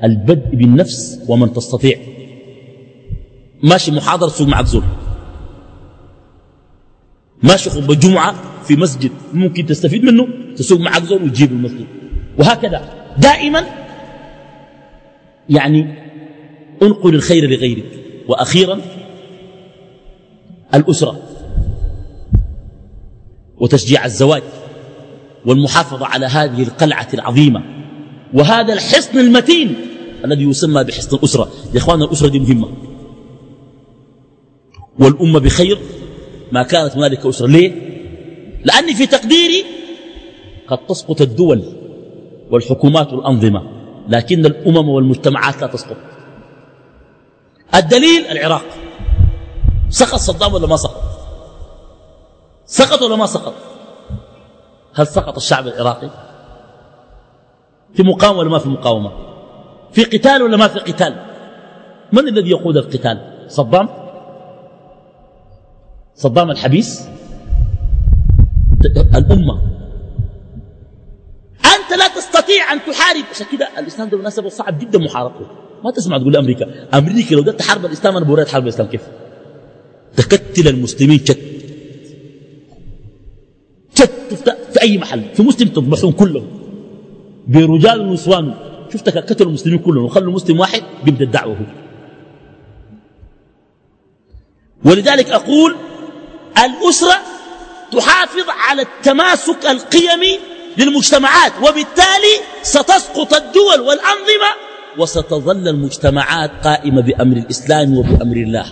البدء بالنفس ومن تستطيع. ماشي محاضرة سوق معك زول ماشي خطبة جمعة في مسجد. ممكن تستفيد منه تسوق معك زول وتجيب المسجد. وهكذا. دائما يعني انقل الخير لغيرك. وأخيرا الأسرة. وتشجيع الزواج. والمحافظة على هذه القلعة العظيمة. وهذا الحصن المتين الذي يسمى بحصن الأسرة. يا إخواننا الأسرة دي مهمة. والأمة بخير ما كانت هنالك أسرة. ليه؟ لأني في تقديري قد تسقط الدول والحكومات والأنظمة لكن الأمم والمجتمعات لا تسقط. الدليل العراق. سقط صدام ولا ما سقط؟ سقط ولا ما سقط؟ هل سقط الشعب العراقي؟ في مقاومة ولا ما في مقاومة؟ في قتال ولا ما في قتال؟ من الذي يقود القتال؟ صدام؟ صدام الحبيس؟ الأمة. أنت لا تستطيع أن تحارب. عشان كده الإسلام ده مناسبة صعب جدا محاربته. ما تسمع تقول أمريكا. أمريكا لو ده تحارب الإسلام أنا بوريت حرب الإسلام كيف؟ تكتل المسلمين شت شت في أي محل. في مسلم تذبحون كلهم. برجال ونسوان شفتك قتلوا المسلمين كلهم وخلوا مسلم واحد بيبدأ الدعوه ولذلك أقول الأسرة تحافظ على التماسك القيمي للمجتمعات وبالتالي ستسقط الدول والأنظمة وستظل المجتمعات قائمة بأمر الإسلام وبأمر الله.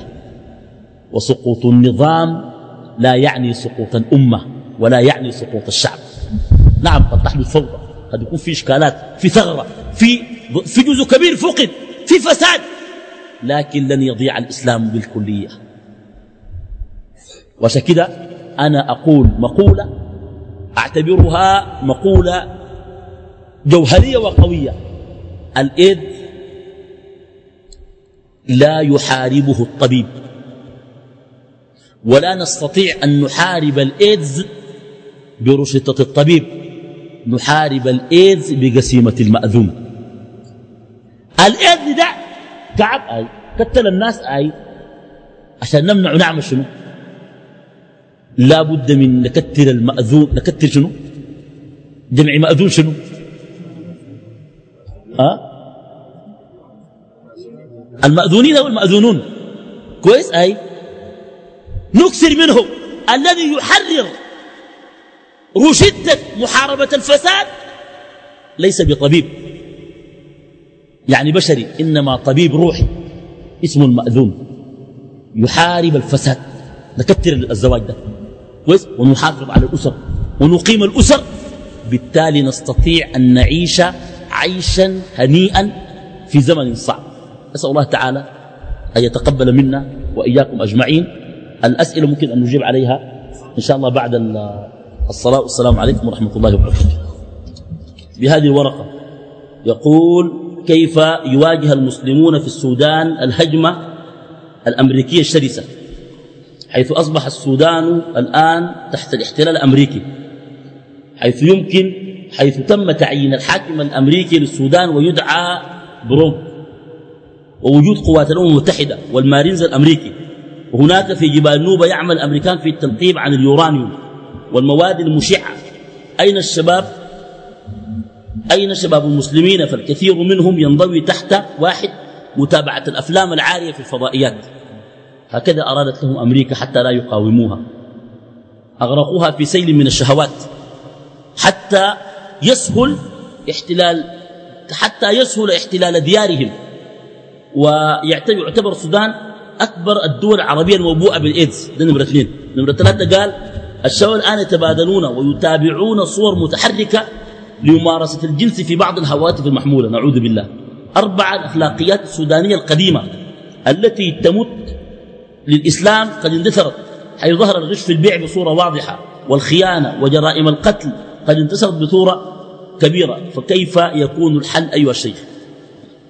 وسقوط النظام لا يعني سقوط الأمة ولا يعني سقوط الشعب. نعم قد تحدث فوضى. قد يكون في إشكالات في ثغرة في, في جزء كبير فقد في فساد لكن لن يضيع الإسلام بالكلية. وعشان كده أنا أقول مقولة أعتبرها مقولة جوهرية وقوية. الإيد لا يحاربه الطبيب ولا نستطيع أن نحارب الإيدز برشطة الطبيب. نحارب الإيدز بقسيمة المأذون. الإيدز ده كعب أي قتل الناس أي عشان نمنع نعمل شنو؟ لا بد من نكتر المأذون نكتر شنو؟ جمع مأذون شنو؟ ها؟ المأذونين أو المأذونون. كويس أي؟ نكسر منهم. الذي يحرر رشدة محاربة الفساد ليس بطبيب. يعني بشري إنما طبيب روحي اسمه المأذون يحارب الفساد. نكتر الزواج ده. كويس؟ ونحافظ على الأسر. ونقيم الأسر. بالتالي نستطيع أن نعيش عيشا هنيئا في زمن صعب. أسأل الله تعالى أن يتقبل منا وإياكم أجمعين. الأسئلة ممكن أن نجيب عليها إن شاء الله بعد الصلاة والسلام عليكم ورحمة الله وبركاته. بهذه الورقة يقول كيف يواجه المسلمون في السودان الهجمة الأمريكية الشرسة؟ حيث أصبح السودان الآن تحت الاحتلال الأمريكي. حيث يمكن حيث تم تعيين الحاكم الأمريكي للسودان ويدعى بروم ووجود قوات الأمم المتحدة والمارينز الأمريكي. وهناك في جبال نوبة يعمل الأمريكان في التنقيب عن اليورانيوم. والمواد المشعة. أين الشباب؟ أين شباب المسلمين؟ فالكثير منهم ينضوي تحت واحد متابعة الأفلام العارية في الفضائيات. هكذا أرادت لهم أمريكا حتى لا يقاوموها. أغرقوها في سيل من الشهوات. حتى يسهل احتلال حتى يسهل احتلال ديارهم. ويعتبر السودان أكبر الدول العربية الموبوءة بالإيدز. ده نمرة اثنين. نمرة ثلاثة قال الشباب الآن يتبادلون ويتابعون صور متحركة لممارسة الجنس في بعض الهواتف المحمولة. نعوذ بالله. أربعة الأخلاقيات السودانية القديمة التي تمت للإسلام قد اندثرت حيث ظهر الغش في البيع بصورة واضحة والخيانة وجرائم القتل قد انتشرت بصورة كبيرة. فكيف يكون الحل أيها الشيخ؟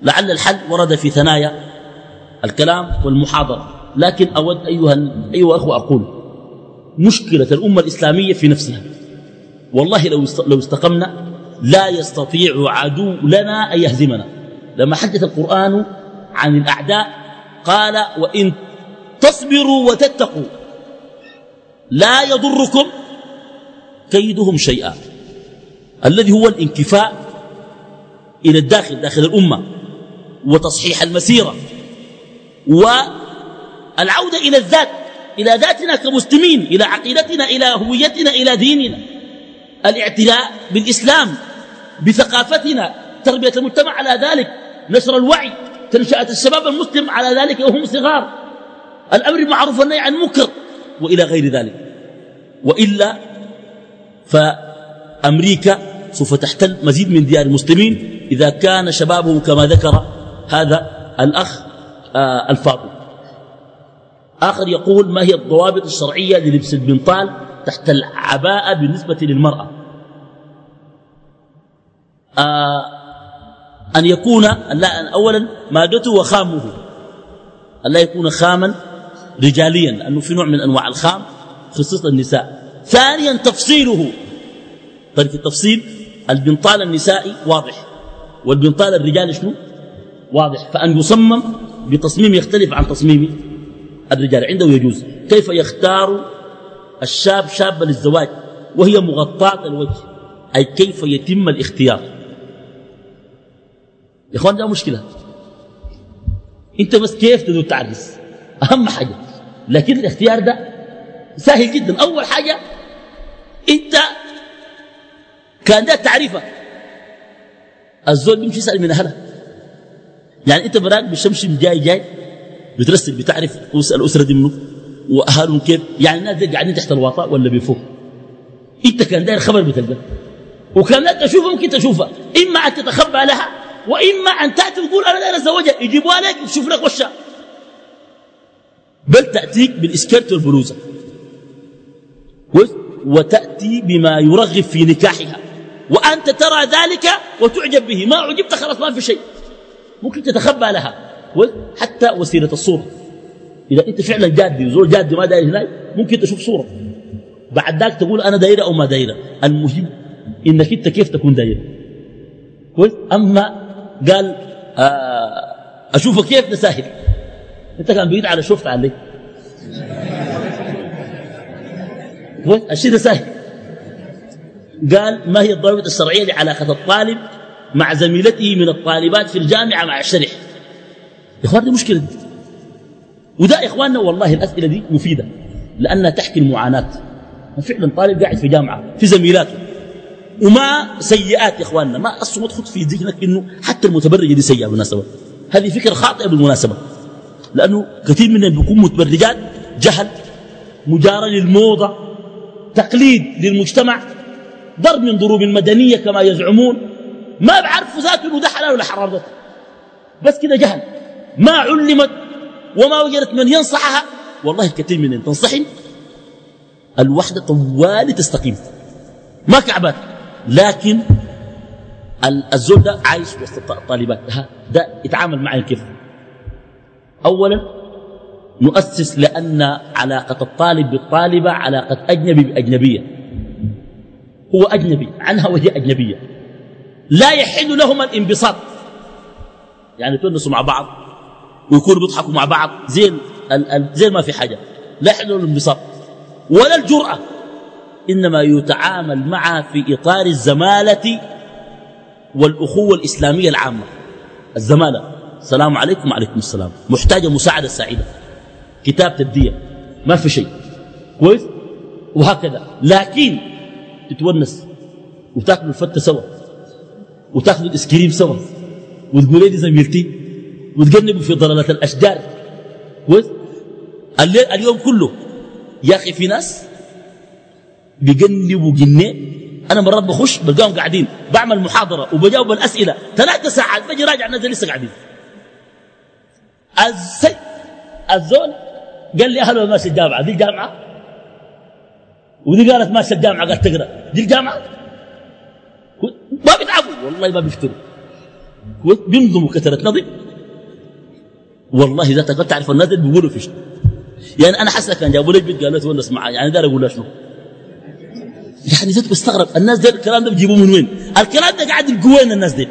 لعل الحل ورد في ثنايا الكلام والمحاضرة. لكن أود أيها, أيها أخوة أقول مشكلة الأمة الإسلامية في نفسها. والله لو لو استقمنا لا يستطيع عدو لنا أن يهزمنا. لما حدث القرآن عن الأعداء قال وإن تصبروا وتتقوا لا يضركم كيدهم شيئا. الذي هو الانكفاء إلى الداخل داخل الأمة وتصحيح المسيرة والعودة إلى الذات. إلى ذاتنا كمسلمين إلى عقيدتنا إلى هويتنا إلى ديننا. الاعتلاء بالإسلام بثقافتنا تربية المجتمع على ذلك نشر الوعي تنشأة الشباب المسلم على ذلك وهم صغار. الأمر بالمعروف والنهي عن المنكر وإلى غير ذلك. وإلا فأمريكا سوف تحتل مزيد من ديار المسلمين إذا كان شبابه كما ذكر هذا الأخ آه الفاضل. آخر يقول ما هي الضوابط الشرعية للبس البنطال تحت العباءة بالنسبة للمرأة؟ آه أن يكون أولا مادته وخامه. أن لا يكون خاما رجاليا لأنه في نوع من أنواع الخام خصوص النساء. ثانيا تفصيله. طريقة التفصيل البنطال النسائي واضح. والبنطال الرجال شنو؟ واضح. فأن يصمم بتصميم يختلف عن تصميم الرجال عنده يجوز. كيف يختار الشاب شابة للزواج وهي مغطاة الوجه؟ أي كيف يتم الاختيار؟ يا إخوان ده مشكلة. أنت بس كيف تدور تعرس؟ أهم حاجة. لكن الاختيار ده سهل جدا. أول حاجة أنت كان ده تعريفه الزول بيمشي يسأل من أهلها يعني أنت براك بالشمشم جاي جاي بترسل بتعرف الأسرة دي منه وأهلهم كيف؟ يعني الناس دي قاعدين تحت الوطاء ولا بفوق أنت كان داير خبر بتلقى. وكان لا تشوفها ممكن تشوفها. إما أن تتخبى لها وإما أن تأتي وتقول أنا داير أتزوجها. يجيبوها لك تشوف لك وشها. بل تأتيك بالإسكرت والبلوزة. وتأتي بما يرغب في نكاحها. وأنت ترى ذلك وتعجب به. ما أعجبت خلاص ما في شيء. ممكن تتخبى لها. حتى وسيلة الصورة. إذا أنت فعلا جادي وزول جادي ما داير هناك ممكن تشوف صورة. بعد ذاك تقول أنا دايرة أو ما دايرة. المهم إنك أنت كيف تكون دايرة؟ أما قال آه أشوفه كيف نساهل. أنت كان بيد على شفت علي. الشيء ده قال ما هي الضوابط الشرعية لعلاقة الطالب مع زميلته من الطالبات في الجامعة مع الشرح؟ يا إخوان دي مشكلة دي. وده يا إخواننا والله الأسئلة دي مفيدة لأنها تحكي المعاناة. فعلا طالب قاعد في جامعة في زميلاته. وما سيئات يا إخواننا ما أصلا تخط في ذهنك إنه حتى المتبرجة دي سيئة بالمناسبة. هذه فكرة خاطئة بالمناسبة. لأنه كثير منهم بيكون متبرجات جهل مجارة للموضة تقليد للمجتمع ضرب من ضروب المدنية كما يزعمون. ما بعرفوا ذاته إنه ده حلال ولا حرام بس كده جهل. ما علمت وما وجدت من ينصحها. والله كثير من تنصحن الوحدة طوالي تستقيم. ما كعبات. لكن الزول ده عايش وسط الطالبات ده يتعامل معي كيف؟ أولا نؤسس لأن علاقة الطالب بالطالبة علاقة أجنبي بأجنبية. هو أجنبي عنها وهي أجنبية. لا يحل لهما الانبساط. يعني تونسوا مع بعض. ويكونوا بيضحكوا مع بعض زي زي ما في حاجة. لا لهم الانبساط ولا الجرأة. إنما يتعامل معها في إطار الزمالة والأخوة الإسلامية العامة. الزمالة. السلام عليكم وعليكم السلام. محتاجة مساعدة سعيدة. كتاب تدية ما في شيء. كويس؟ وهكذا. لكن تتونس وتاكلوا الفتة سوا. وتاخذوا الاسكريم سوا. وتقولي لي زميلتي وتجنبوا في ضلالة الأشجار. اليوم كله يا أخي في ناس بيجنبوا جنيه أنا مرات بخش بلقاهم قاعدين. بعمل محاضرة وبجاوب الأسئلة. ثلاثة ساعات بجي راجع الناس لسه قاعدين. الزي الزول قال لي أهلا ماشي الجامعة. دي الجامعة؟ ودي قالت ماشي الجامعة قالت تقرأ. دي الجامعة؟ ما بيتعبوا. والله ما بيفتروا. بينظموا كثرة نظم. والله إذا قد تعرف الناس بيقولوا في شنو يعني أنا حاسة كان جابوا لي بيت قالوا تونس معي يعني دار أقول شنو؟ يعني زيت بستغرب الناس دي الكلام ده بيجيبوه من وين؟ الكلام ده قاعد يلقوا وين الناس دي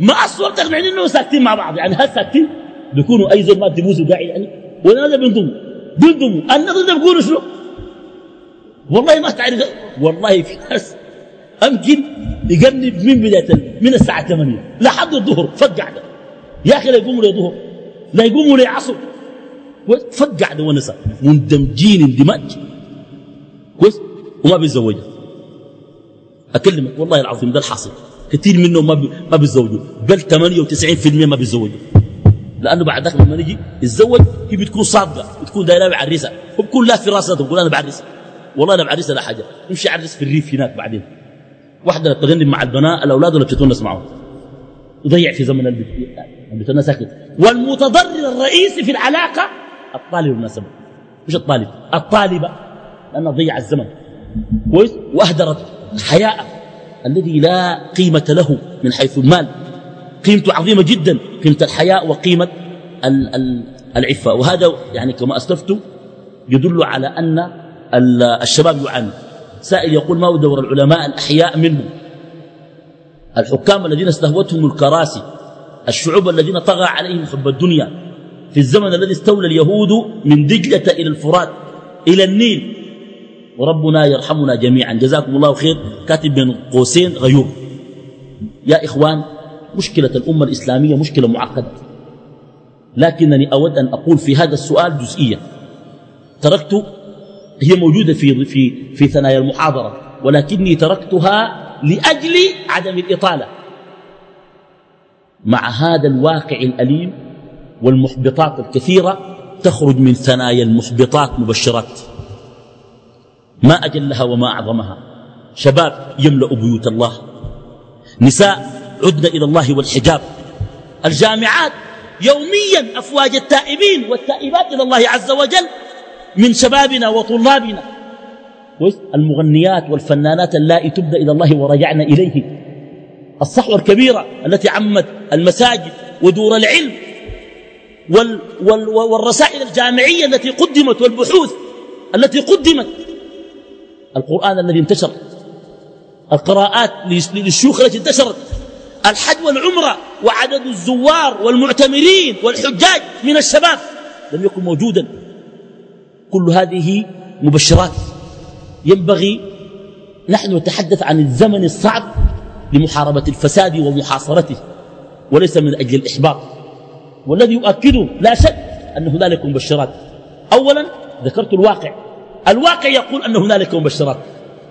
ما أصلا تقنعني إنه ساكتين مع بعض. يعني هل ساكتين؟ بيكونوا أي زول ما تبوسوا قاعد يعني. ولا هذا بينضموا بينضموا الناس ده بيقولوا شنو؟ والله ما تعرف. والله في ناس أمكن يقلب من بداية من الساعة 8 لحد الظهر فق قاعدة. يا أخي لا يقوموا لي ظهر لا يقوموا لي عصر فق قاعدة ونساء مندمجين اندماج. كويس؟ وما بيتزوجوا. أكلمك والله العظيم ده الحاصل. كثير منهم ما ما بيتزوجوا. بل 98% ما بيتزوجوا. لأنه بعد ذلك لما نجي يتزوج هي بتكون صادقة بتكون دايرة بعرسها وبكون لا في راسها تقول أنا بعرسها والله أنا بعرسها لا حاجة. يمشي عرس في الريف هناك بعدين. واحدة بتغني مع البناء الأولاد ولا بتتونس معهم. يضيع في زمن البيت. ساكت. والمتضرر الرئيسي في العلاقة الطالب بالمناسبة مش الطالب الطالبة. لأنها ضيع الزمن. كويس؟ وأهدرت حياء الذي لا قيمة له من حيث المال. قيمته عظيمة جدا. قيمة الحياء وقيمة ال ال العفة. وهذا يعني كما أسلفت يدل على أن الشباب يعاني. سائل يقول ما هو دور العلماء الأحياء منهم؟ الحكام الذين استهوتهم الكراسي. الشعوب الذين طغى عليهم حب الدنيا في الزمن الذي استولى اليهود من دجلة إلى الفرات إلى النيل. وربنا يرحمنا جميعا. جزاكم الله خير. كاتب بين قوسين غيور يا إخوان مشكلة الأمة الإسلامية مشكلة معقدة. لكنني أود أن أقول في هذا السؤال جزئية تركت هي موجودة في, في, في ثنايا المحاضرة ولكني تركتها لأجل عدم الإطالة. مع هذا الواقع الأليم والمحبطات الكثيرة تخرج من ثنايا المحبطات مبشرات. ما أجلها وما أعظمها. شباب يملأ بيوت الله. نساء عدن إلى الله والحجاب. الجامعات يوميا أفواج التائبين والتائبات إلى الله عز وجل من شبابنا وطلابنا. المغنيات والفنانات اللائي تبدأ إلى الله ورجعن إليه. الصحوة الكبيرة التي عمت المساجد ودور العلم وال وال والرسائل الجامعية التي قدمت والبحوث التي قدمت. القرآن الذي انتشر القراءات للشيوخ التي انتشرت الحج والعمرة وعدد الزوار والمعتمرين والحجاج من الشباب لم يكن موجودا. كل هذه مبشرات. ينبغي نحن نتحدث عن الزمن الصعب لمحاربة الفساد ومحاصرته وليس من أجل الإحباط. والذي يؤكده لا شك أن هنالك مبشرات. أولا ذكرت الواقع. الواقع يقول أن هنالك مبشرات.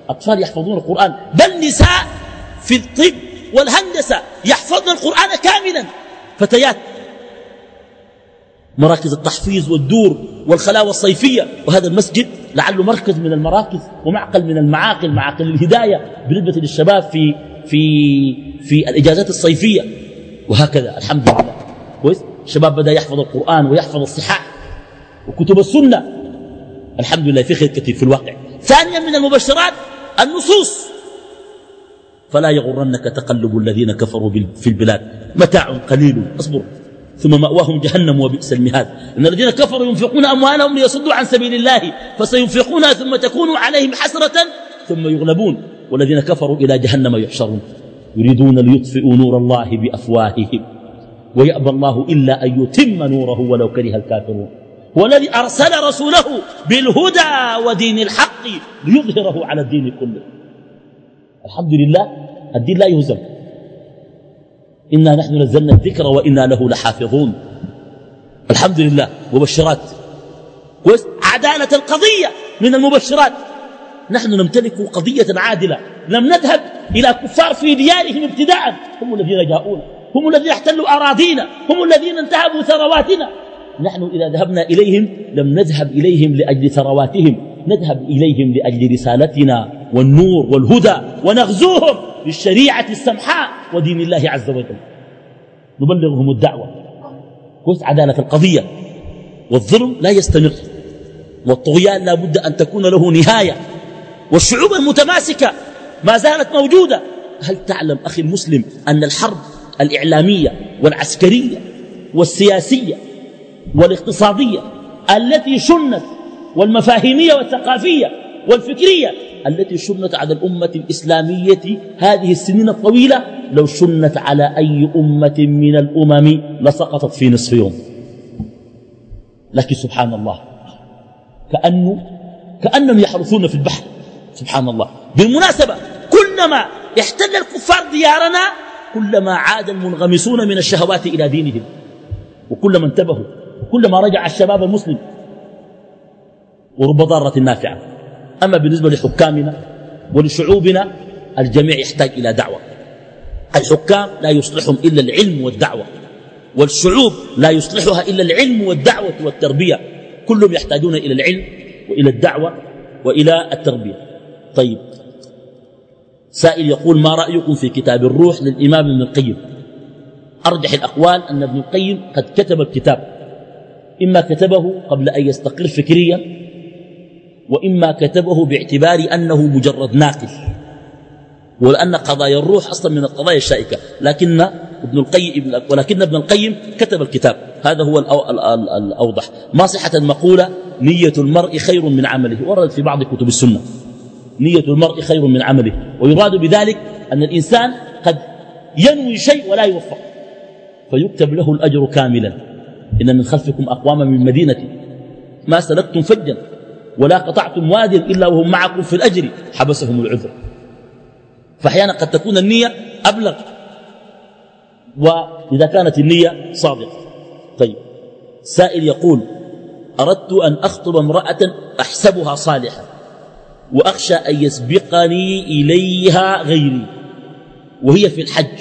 أطفال يحفظون القرآن. بل نساء في الطب والهندسة يحفظن القرآن كاملا. فتيات. مراكز التحفيظ والدور والخلاوة الصيفية وهذا المسجد لعله مركز من المراكز ومعقل من المعاقل معاقل الهداية بالنسبة للشباب في في في الإجازات الصيفية. وهكذا الحمد لله كويس؟ الشباب بدأ يحفظ القرآن ويحفظ الصحاح وكتب السنة. الحمد لله في خير كثير في الواقع. ثانيا من المبشرات النصوص. فلا يغرنك تقلب الذين كفروا في البلاد. متاع قليل. اصبر. ثم مأواهم جهنم وبئس المهاد. إن الذين كفروا ينفقون أموالهم ليصدوا عن سبيل الله فسينفقونها ثم تكون عليهم حسرة. ثم يغلبون والذين كفروا إلى جهنم يحشرون. يريدون ليطفئوا نور الله بأفواههم. ويأبى الله إلا أن يتم نوره ولو كره الكافرون. هو الذي أرسل رسوله بالهدى ودين الحق ليظهره على الدين كله. الحمد لله الدين لا يهزم. إنا نحن نزلنا الذكر وإنا له لحافظون. الحمد لله مبشرات. عدالة القضية من المبشرات. نحن نمتلك قضية عادلة. لم نذهب إلى كفار في ديارهم ابتداء. هم الذين جاءونا. هم الذين احتلوا أراضينا. هم الذين انتهبوا ثرواتنا. نحن إذا ذهبنا إليهم لم نذهب إليهم لأجل ثرواتهم. نذهب إليهم لأجل رسالتنا والنور والهدى. ونغزوهم بالشريعة السمحاء ودين الله عز وجل. نبلغهم الدعوة. كويس عدالة القضية. والظلم لا يستمر. والطغيان لا بد أن تكون له نهاية. والشعوب المتماسكة ما زالت موجودة. هل تعلم أخي المسلم أن الحرب الإعلامية والعسكرية والسياسية والاقتصادية التي شنت والمفاهيمية والثقافية والفكرية التي شنت على الأمة الإسلامية هذه السنين الطويلة لو شنت على أي أمة من الأمم لسقطت في نصف يوم. لكن سبحان الله كأنه كأنهم يحرثون في البحر. سبحان الله. بالمناسبة كلما احتل الكفار ديارنا كلما عاد المنغمسون من الشهوات إلى دينهم. وكلما انتبهوا وكلما رجع الشباب المسلم. ورب ضارة نافعة. أما بالنسبة لحكامنا ولشعوبنا الجميع يحتاج إلى دعوة. الحكام لا يصلحهم إلا العلم والدعوة. والشعوب لا يصلحها إلا العلم والدعوة والتربية. كلهم يحتاجون إلى العلم وإلى الدعوة وإلى التربية. طيب. سائل يقول ما رأيكم في كتاب الروح للإمام ابن القيم؟ أرجح الأقوال أن ابن القيم قد كتب الكتاب. إما كتبه قبل أن يستقر فكريا وإما كتبه باعتبار أنه مجرد ناقل. ولأن قضايا الروح أصلا من القضايا الشائكة. لكن ابن القيم ولكن ابن القيم كتب الكتاب. هذا هو الأوضح. ما صحة المقولة؟ نية المرء خير من عمله. وردت في بعض كتب السنة. نية المرء خير من عمله. ويراد بذلك أن الإنسان قد ينوي شيء ولا يوفق. فيكتب له الأجر كاملا. إن من خلفكم أقواما من مدينتي ما سلكتم فجا ولا قطعتم واديا إلا وهم معكم في الأجر. حبسهم العذر. فأحيانا قد تكون النية أبلغ. وإذا كانت النية صادقة. طيب. سائل يقول أردت أن أخطب امرأة أحسبها صالحة وأخشى أن يسبقني إليها غيري وهي في الحج.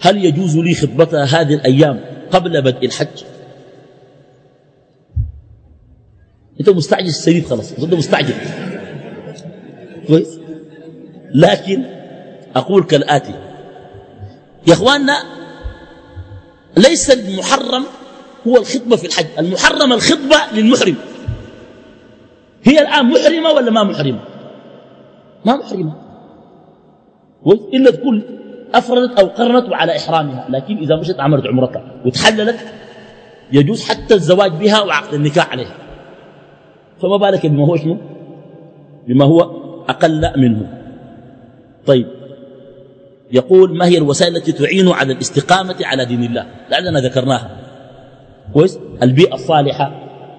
هل يجوز لي خطبتها هذه الأيام قبل بدء الحج؟ أنت مستعجل شديد خلاص أنت مستعجل. كويس؟ لكن أقول كالآتي. يا إخواننا ليس المحرم هو الخطبة في الحج. المحرم الخطبة للمحرم. هي الآن محرمة ولا ما محرمة؟ ما محرمة. إلا تقول أفردت أو قرنت على إحرامها لكن إذا مشت عملت عمرتها وتحللت يجوز حتى الزواج بها وعقد النكاح عليها. فما بالك بما هو شنو؟ بما هو أقل منه. طيب. يقول ما هي الوسائل التي تعين على الاستقامة على دين الله؟ لعلنا ذكرناها. كويس؟ البيئة الصالحة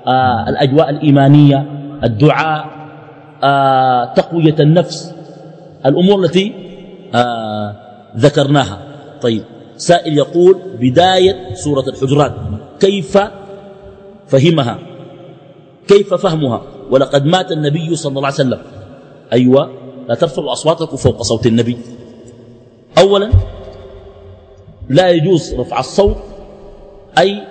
آه الأجواء الإيمانية الدعاء آه تقوية النفس الأمور التي آه ذكرناها. طيب سائل يقول بداية سورة الحجرات كيف فهمها؟ كيف فهمها؟ ولقد مات النبي صلى الله عليه وسلم. أيوة لا ترفعوا أصواتكم فوق صوت النبي. أولا لا يجوز رفع الصوت أي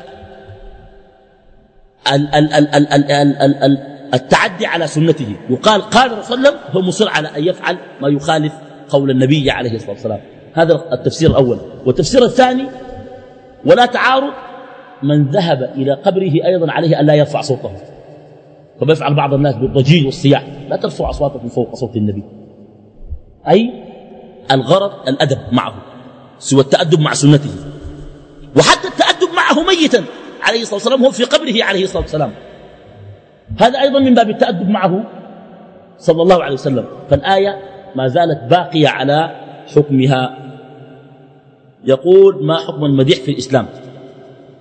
التعدي على سنته. يقال قال رسول الله هو مصر على أن يفعل ما يخالف قول النبي عليه الصلاة والسلام. هذا التفسير الأول. والتفسير الثاني ولا تعارض من ذهب إلى قبره أيضا عليه أن لا يرفع صوته. كما يفعل بعض الناس بالضجيج والصياح. لا ترفع أصواتكم فوق صوت النبي. أي الغرض الأدب معه سوى التأدب مع سنته. وحتى التأدب معه ميتا. عليه الصلاة والسلام هو في قبره عليه الصلاة والسلام. هذا أيضا من باب التأدب معه صلى الله عليه وسلم. فالآية ما زالت باقية على حكمها. يقول ما حكم المديح في الإسلام؟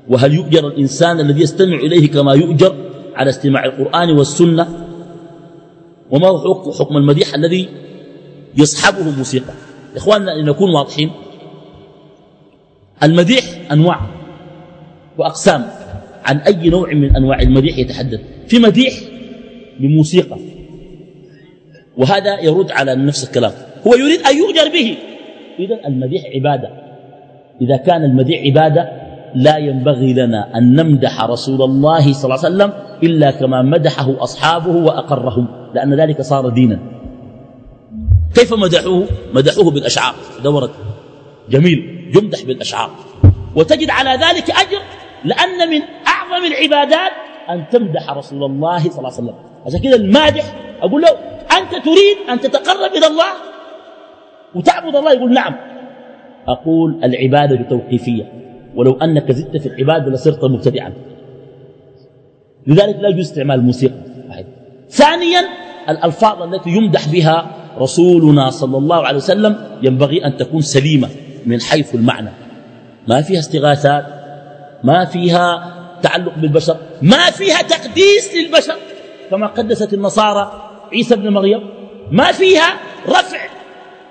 وهل يؤجر الإنسان الذي يستمع إليه كما يؤجر على استماع القرآن والسنة؟ وما هو حكم المديح الذي يصحبه موسيقى إخواننا لنكون واضحين المديح أنواع وأقسام. عن أي نوع من أنواع المديح يتحدث؟ في مديح بموسيقى. وهذا يرد على نفس الكلام. هو يريد أن يؤجر به. إذا المديح عبادة. إذا كان المديح عبادة لا ينبغي لنا أن نمدح رسول الله صلى الله عليه وسلم إلا كما مدحه أصحابه وأقرهم لأن ذلك صار دينا. كيف مدحوه؟ مدحوه بالأشعار. دورت جميل. يمدح بالأشعار. وتجد على ذلك أجر لأن من أعظم العبادات أن تمدح رسول الله صلى الله عليه وسلم. عشان كده المادح أقول له أنت تريد أن تتقرب إلى الله وتعبد الله؟ يقول نعم. أقول العبادة توقيفية ولو أنك زدت في العبادة لصرت مبتدعا. لذلك لا يجوز استعمال الموسيقى. ثانيا الألفاظ التي يمدح بها رسولنا صلى الله عليه وسلم ينبغي أن تكون سليمة من حيث المعنى. ما فيها استغاثات ما فيها تعلق بالبشر ما فيها تقديس للبشر. كما قدست النصارى عيسى بن مريم ما فيها رفع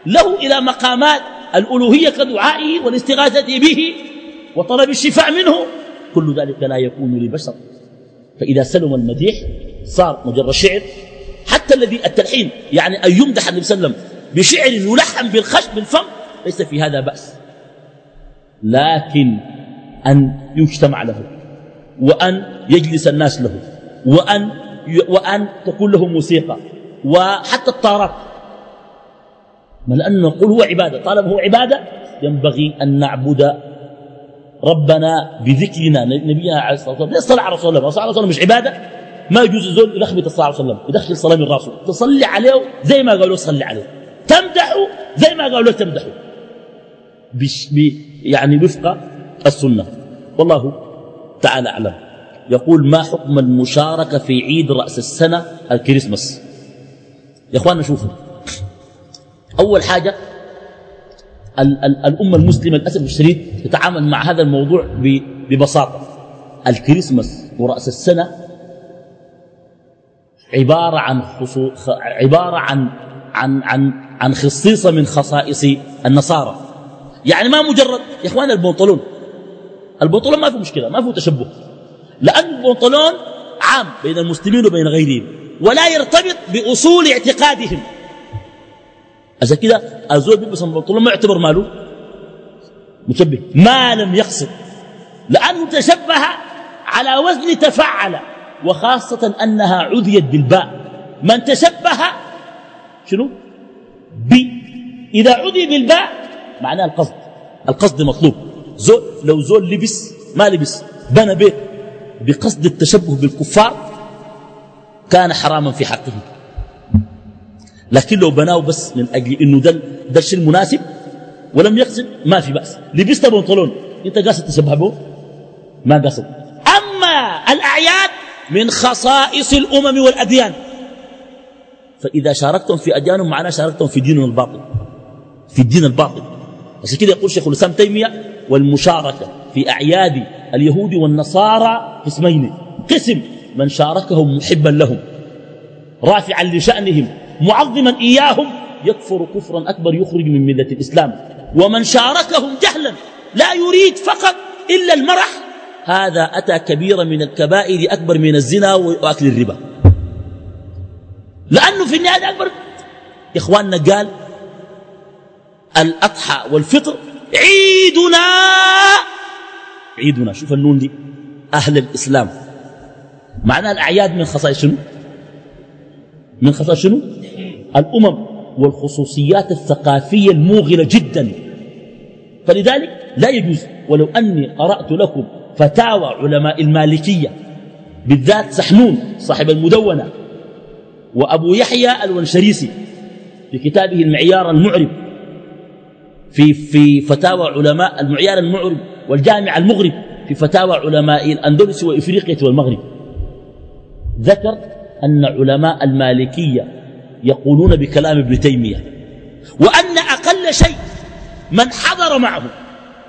له إلى مقامات الألوهية كدعائه والاستغاثة به وطلب الشفاء منه. كل ذلك لا يكون لبشر فإذا سلم المديح صار مجرد شعر حتى الذي التلحين يعني أن يمدح النبي صلى الله عليه وسلم بشعر يلحن بالخش بالفم ليس في هذا بأس. لكن أن يجتمع له. وأن يجلس الناس له وأن, وأن تكون له موسيقى وحتى الطارات. ما لأنه نقول هو عبادة طالما هو عبادة ينبغي أن نعبد ربنا بذكرنا نبينا عليه الصلاة والسلام. ليس صلى على رسول الله الصلاة على رسول الله مش عبادة. ما يجوز الزول يلخبط الصلاة عليه وسلم يدخل صلاة من راسه تصلي عليه زي ما قالوا صلي عليه. تمدحه زي ما قالوا تمدحه بش يعني وفق السنة. والله تعالى أعلم. يقول ما حكم المشاركة في عيد رأس السنة الكريسماس؟ يا اخواننا شوفوا أول حاجة ال ال الأمة المسلمة للأسف الشديد تتعامل مع هذا الموضوع ببساطة. الكريسماس ورأس السنة عبارة عن خصو... عبارة عن عن عن عن خصيصة من خصائص النصارى. يعني ما مجرد يا أخوان البنطلون البنطلون ما في مشكلة ما في تشبه. لأن البنطلون عام بين المسلمين وبين غيرهم ولا يرتبط بأصول اعتقادهم. عشان كده الزول بيلبس البنطلون ما يعتبر ماله. مشبه. ما لم يقصد. لأنه تشبه على وزن تفعل وخاصة أنها عذيت بالباء. من تشبه شنو؟ ب. إذا عذي بالباء معناه القصد. القصد مطلوب. زول لو زول لبس ما لبس بنى بيت بقصد التشبه بالكفار كان حراما في حقه لكن لو بناه بس من أجل إنه ده, الشيء المناسب ولم يقصد ما في بأس. لبست بنطلون أنت قاصد تشبه به؟ ما قصد أما الأعياد من خصائص الأمم والأديان فإذا شاركتم في أديانهم معنا شاركتم في دين الباطل. في الدين الباطل. بس كده يقول شيخ الإسلام تيمية والمشاركة في أعياد اليهود والنصارى قسمين. قسم من شاركهم محبا لهم رافعا لشأنهم معظما إياهم يكفر كفرا أكبر يخرج من ملة الإسلام. ومن شاركهم جهلا لا يريد فقط إلا المرح هذا أتى كبيرا من الكبائر أكبر من الزنا وأكل الربا. لأنه في النهاية أكبر إخواننا قال الأضحى والفطر عيدنا. عيدنا شوف النون دي. أهل الإسلام. معنى الأعياد من خصائص شنو؟ من خصائص شنو؟ الأمم والخصوصيات الثقافية الموغلة جدا. فلذلك لا يجوز ولو أني قرأت لكم فتاوى علماء المالكية بالذات سحنون صاحب المدونة وأبو يحيى الونشريسي في كتابه المعيار المعرب. في, في فتاوى علماء المعيار المعرب والجامع المغرب في فتاوى علماء الأندلس وإفريقيا والمغرب. ذكر أن علماء المالكية يقولون بكلام ابن تيمية وأن أقل شيء من حضر معه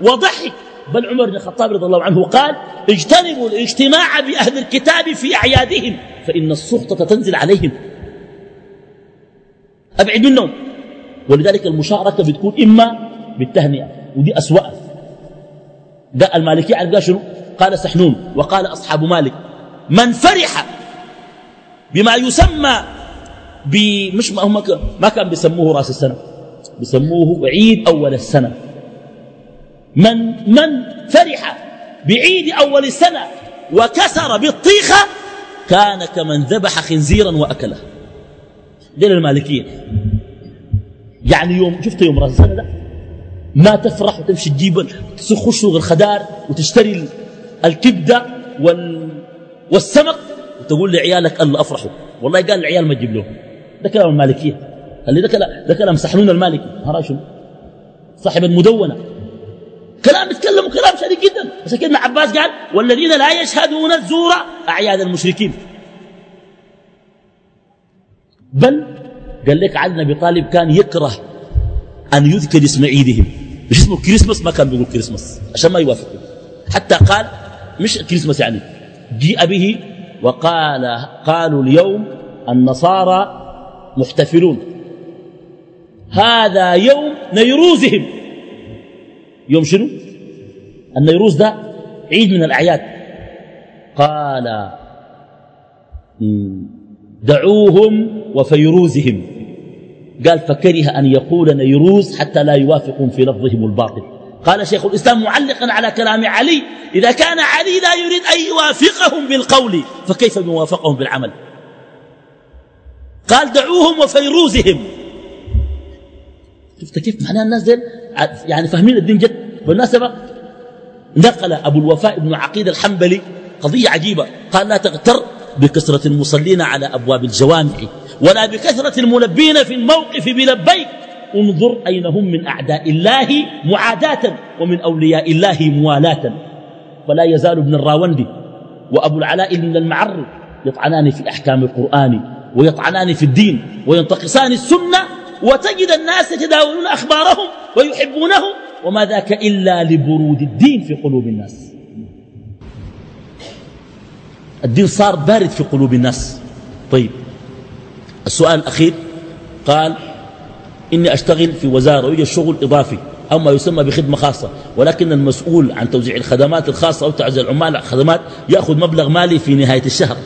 وضحك بل عمر بن الخطاب رضي الله عنه قال اجتنبوا الاجتماع بأهل الكتاب في أعيادهم فإن السخطة تنزل عليهم. أبعد منهم ولذلك المشاركة بتكون إما بالتهنئة ودي أسوأ. ده المالكية قال شنو؟ قال سحنون وقال أصحاب مالك من فرح بما يسمى مش ما, هم ما كان بيسموه رأس السنة بيسموه عيد أول السنة. من من فرح بعيد أول السنة وكسر بالطيخة كان كمن ذبح خنزيرا وأكله. دين المالكية. يعني يوم شفت يوم رأس السنة ده؟ ما تفرح وتمشي تجيب تخش الخدار وتشتري الكبدة وال والسمك وتقول لعيالك الله أفرحوا. والله قال العيال ما تجيب لهم. ده كلام المالكية. اللي ده كلام ده كلام سحنون المالكي. ما شنو؟ صاحب المدونة. كلام يتكلم كلام شديد جدا. بس كده عباس قال والذين لا يشهدون الزور أعياد المشركين. بل قال لك علي بن طالب كان يكره أن يذكر اسم عيدهم. مش اسمه كريسماس ما كان بيقول كريسماس عشان ما يوافقوا. حتى قال مش كريسماس يعني جيء به وقال قالوا اليوم النصارى محتفلون. هذا يوم نيروزهم. يوم شنو؟ النيروز ده عيد من الأعياد. قال دعوهم وفيروزهم. قال فكره أن يقول نيروز حتى لا يوافقهم في لفظهم الباطل. قال شيخ الإسلام معلقا على كلام علي إذا كان علي لا يريد أن يوافقهم بالقول فكيف يوافقهم بالعمل؟ قال دعوهم وفيروزهم. شفت كيف معنى الناس دي يعني فاهمين الدين جد؟ بالمناسبة نقل أبو الوفاء بن عقيد الحنبلي قضية عجيبة. قال لا تغتر بكثرة المصلين على أبواب الجوامع. ولا بكثرة الملبين في الموقف بلبيك. انظر أين هم من أعداء الله معاداة ومن أولياء الله موالاة. فلا يزال ابن الراوندي وأبو العلاء من المعر يطعنان في أحكام القرآن ويطعنان في الدين وينتقصان السنة وتجد الناس يتداولون أخبارهم ويحبونه وما ذاك إلا لبرود الدين في قلوب الناس. الدين صار بارد في قلوب الناس. طيب السؤال الأخير قال إني أشتغل في وزارة ويجي الشغل إضافي أو ما يسمى بخدمة خاصة. ولكن المسؤول عن توزيع الخدمات الخاصة أو تعزيز العمال الخدمات يأخذ مبلغ مالي في نهاية الشهر.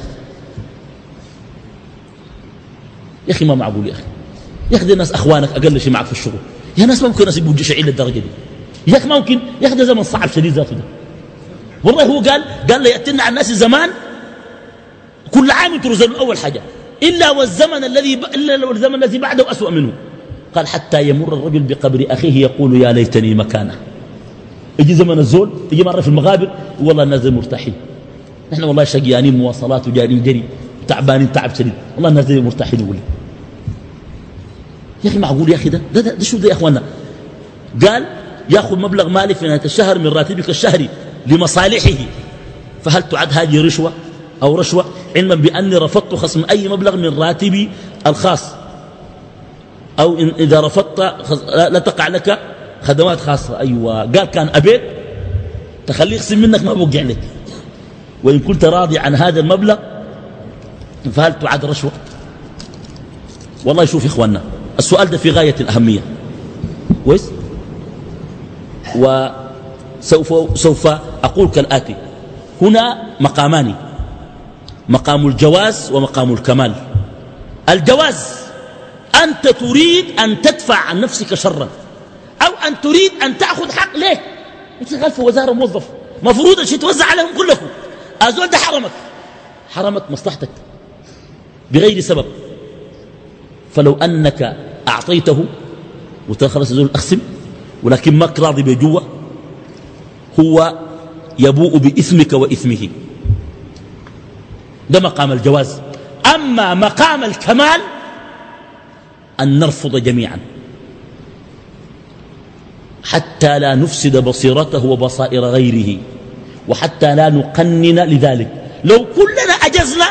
يا أخي ما معقول يا أخي. يا أخي الناس أخوانك أقل شيء معك في الشغل. يا ناس ما ممكن ناس يبقوا للدرجة دي. يا أخي ما ممكن. يا أخي ده زمن صعب شديد ذاته ده. والله هو قال قال لي يأتينا على الناس زمان كل عام ترزل أول حاجة. إلا والزمن الذي إلا والزمن الذي بعده أسوأ منه. قال حتى يمر الرجل بقبر أخيه يقول يا ليتني مكانه. يجي زمن الزول يجي مرة في المغابر والله الناس مرتاحين. نحن والله شقيانين مواصلات وجارين جري تعبانين تعب شديد. والله الناس مرتاحين يقول يا أخي معقول يا أخي ده؟ ده, ده, ده شو ده يا أخوانا؟ قال يأخذ مبلغ مالي في نهاية الشهر من راتبك الشهري لمصالحه. فهل تعد هذه رشوة أو رشوة علما بأني رفضت خصم أي مبلغ من راتبي الخاص. أو إن إذا رفضت لا تقع لك خدمات خاصة. أيوة. قال كان أبيت تخليه يقسم منك ما بوقع لك. وإن كنت راضي عن هذا المبلغ فهل تعد رشوة. والله شوف إخواننا السؤال ده في غاية الأهمية. كويس؟ وسوف سوف أقول كالآتي هنا مقامان مقام الجواز ومقام الكمال. الجواز أنت تريد أن تدفع عن نفسك شرا أو أن تريد أن تأخذ حق ليه؟ أنت شغال في وزارة موظف مفروض أن توزع عليهم كلكم أزول ده حرمك. حرمك مصلحتك. بغير سبب. فلو أنك أعطيته وتخلص زول أقسم ولكن ما راضي بجوة. هو يبوء بإثمك وإثمه. ده مقام الجواز. أما مقام الكمال أن نرفض جميعا. حتى لا نفسد بصيرته وبصائر غيره. وحتى لا نقنن لذلك. لو كلنا أجزنا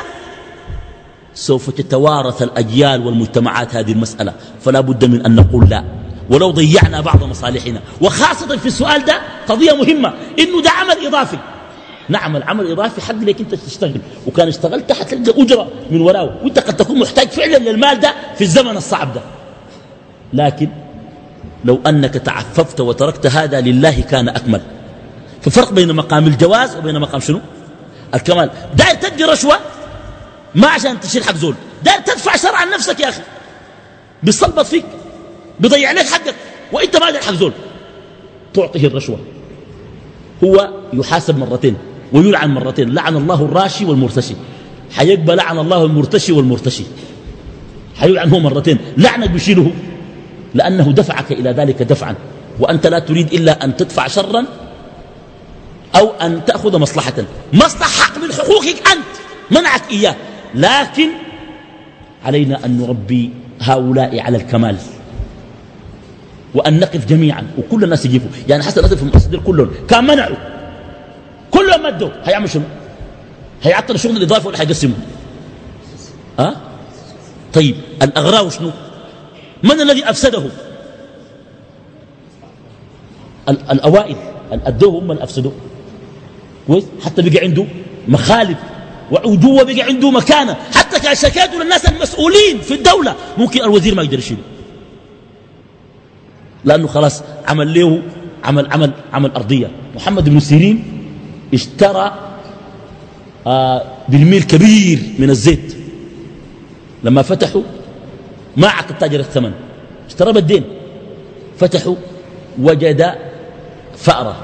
سوف تتوارث الأجيال والمجتمعات هذه المسألة. فلا بد من أن نقول لا. ولو ضيعنا بعض مصالحنا. وخاصة في السؤال ده قضية مهمة. إنه ده عمل إضافي. نعم العمل إضافي حق لك أنت تشتغل. وكان اشتغلت حتلقى أجرة من وراه وأنت قد تكون محتاج فعلا للمال ده في الزمن الصعب ده. لكن لو أنك تعففت وتركت هذا لله كان أكمل. ففرق بين مقام الجواز وبين مقام شنو؟ الكمال. داير تدي رشوة ما عشان تشيل حق زول. داير تدفع شر عن نفسك يا أخي. بيصلبط فيك. بيضيع لك حقك. وإنت ما حق زول. تعطيه الرشوة. هو يحاسب مرتين. ويلعن مرتين لعن الله الراشي والمرتشي. حيقبل لعن الله المرتشي والمرتشي. حيلعن هو مرتين لعنك بيشيله. لأنه دفعك إلى ذلك دفعا. وأنت لا تريد إلا أن تدفع شرا أو أن تأخذ مصلحة. مصلحة من حقوقك أنت منعك إياه. لكن علينا أن نربي هؤلاء على الكمال. وأن نقف جميعا وكل الناس يجيبوا. يعني حسن المصدر كلهم كان منعوا كلهم مدوا. هيعمل شنو؟ هيعطل الشغل الإضافي ولا هيقسموا؟ أه؟ طيب الأغراء شنو؟ من الذي أفسده؟ الأوائل. الأدوه هم اللي أفسدوه. كويس؟ حتى بقى عنده مخالب وعدوة بقى عنده مكانة. حتى كان شكاته للناس المسؤولين في الدولة. ممكن الوزير ما يقدر يشيله. لأنه خلاص عمل له عمل عمل عمل أرضية. محمد بن سيرين اشترى آه برميل كبير من الزيت. لما فتحوا ما عقد تاجر الثمن. اشترى بالدين. فتحوا وجد فأرة.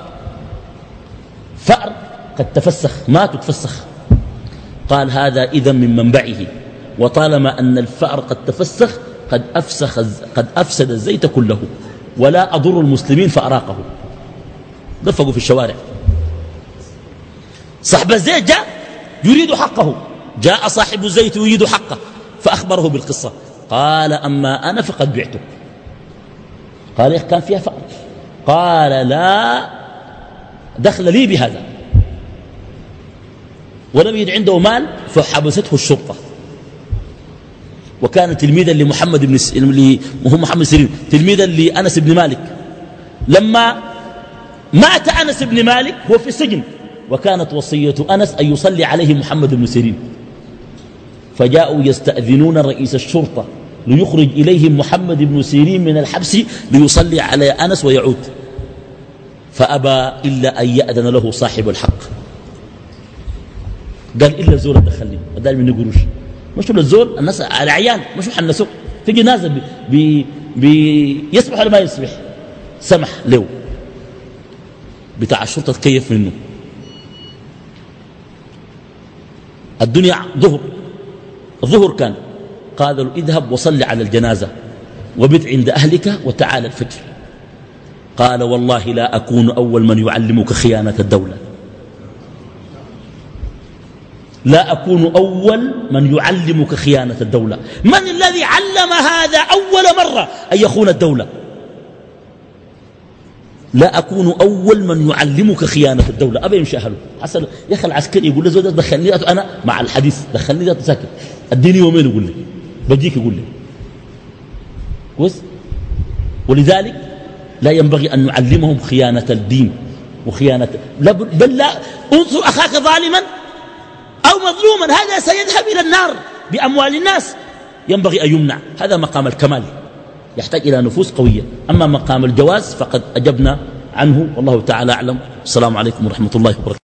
فأر قد تفسخ مات وتفسخ قال هذا إذا من منبعه. وطالما أن الفأر قد تفسخ قد, أفسخ قد أفسد الزيت كله. ولا أضر المسلمين فأراقه. دفقوا في الشوارع. صاحب الزيت جاء يريد حقه. جاء صاحب الزيت يريد حقه. فأخبره بالقصة. قال أما أنا فقد بعتك قال إيه كان فيها فأر قال لا دخل لي بهذا. ولم يجد عنده مال فحبسته الشرطة. وكان تلميذا لمحمد بن س... هو محمد سيرين. تلميذا لأنس بن مالك. لما مات أنس بن مالك هو في السجن. وكانت وصية أنس أن يصلي عليه محمد بن سيرين. فجاءوا يستأذنون رئيس الشرطة ليخرج إليهم محمد بن سيرين من الحبس ليصلي على أنس ويعود. فأبى إلا أن يأذن له صاحب الحق. قال إلا الزول دخلني ودال من قروش مشوا للزول الناس على عيان مشوا حنسوه. تجي ناس بي بي بي يسمح ولا ما يسمح سمح له. بتاع الشرطة تكيف منه. الدنيا ظهر. الظهر كان. قال له اذهب وصل على الجنازة وبت عند أهلك وتعال الفجر. قال والله لا أكون أول من يعلمك خيانة الدولة. لا أكون أول من يعلمك خيانة الدولة. من الذي علم هذا أول مرة أن يخون الدولة؟ لا أكون أول من يعلمك خيانة الدولة. أبا يمشي أهله. حسن يا أخي العسكري يقول له زوجة دخلني أنا مع الحديث. دخلني ساكت أديني يومين يقول لي. بديك يقول لي. كويس؟ ولذلك لا ينبغي أن نعلمهم خيانة الدين وخيانة بل لا انصر أخاك ظالما أو مظلوما. هذا سيذهب إلى النار بأموال الناس. ينبغي أن يمنع. هذا مقام الكمال. يحتاج إلى نفوس قوية. أما مقام الجواز فقد أجبنا عنه والله تعالى أعلم. السلام عليكم ورحمة الله وبركاته.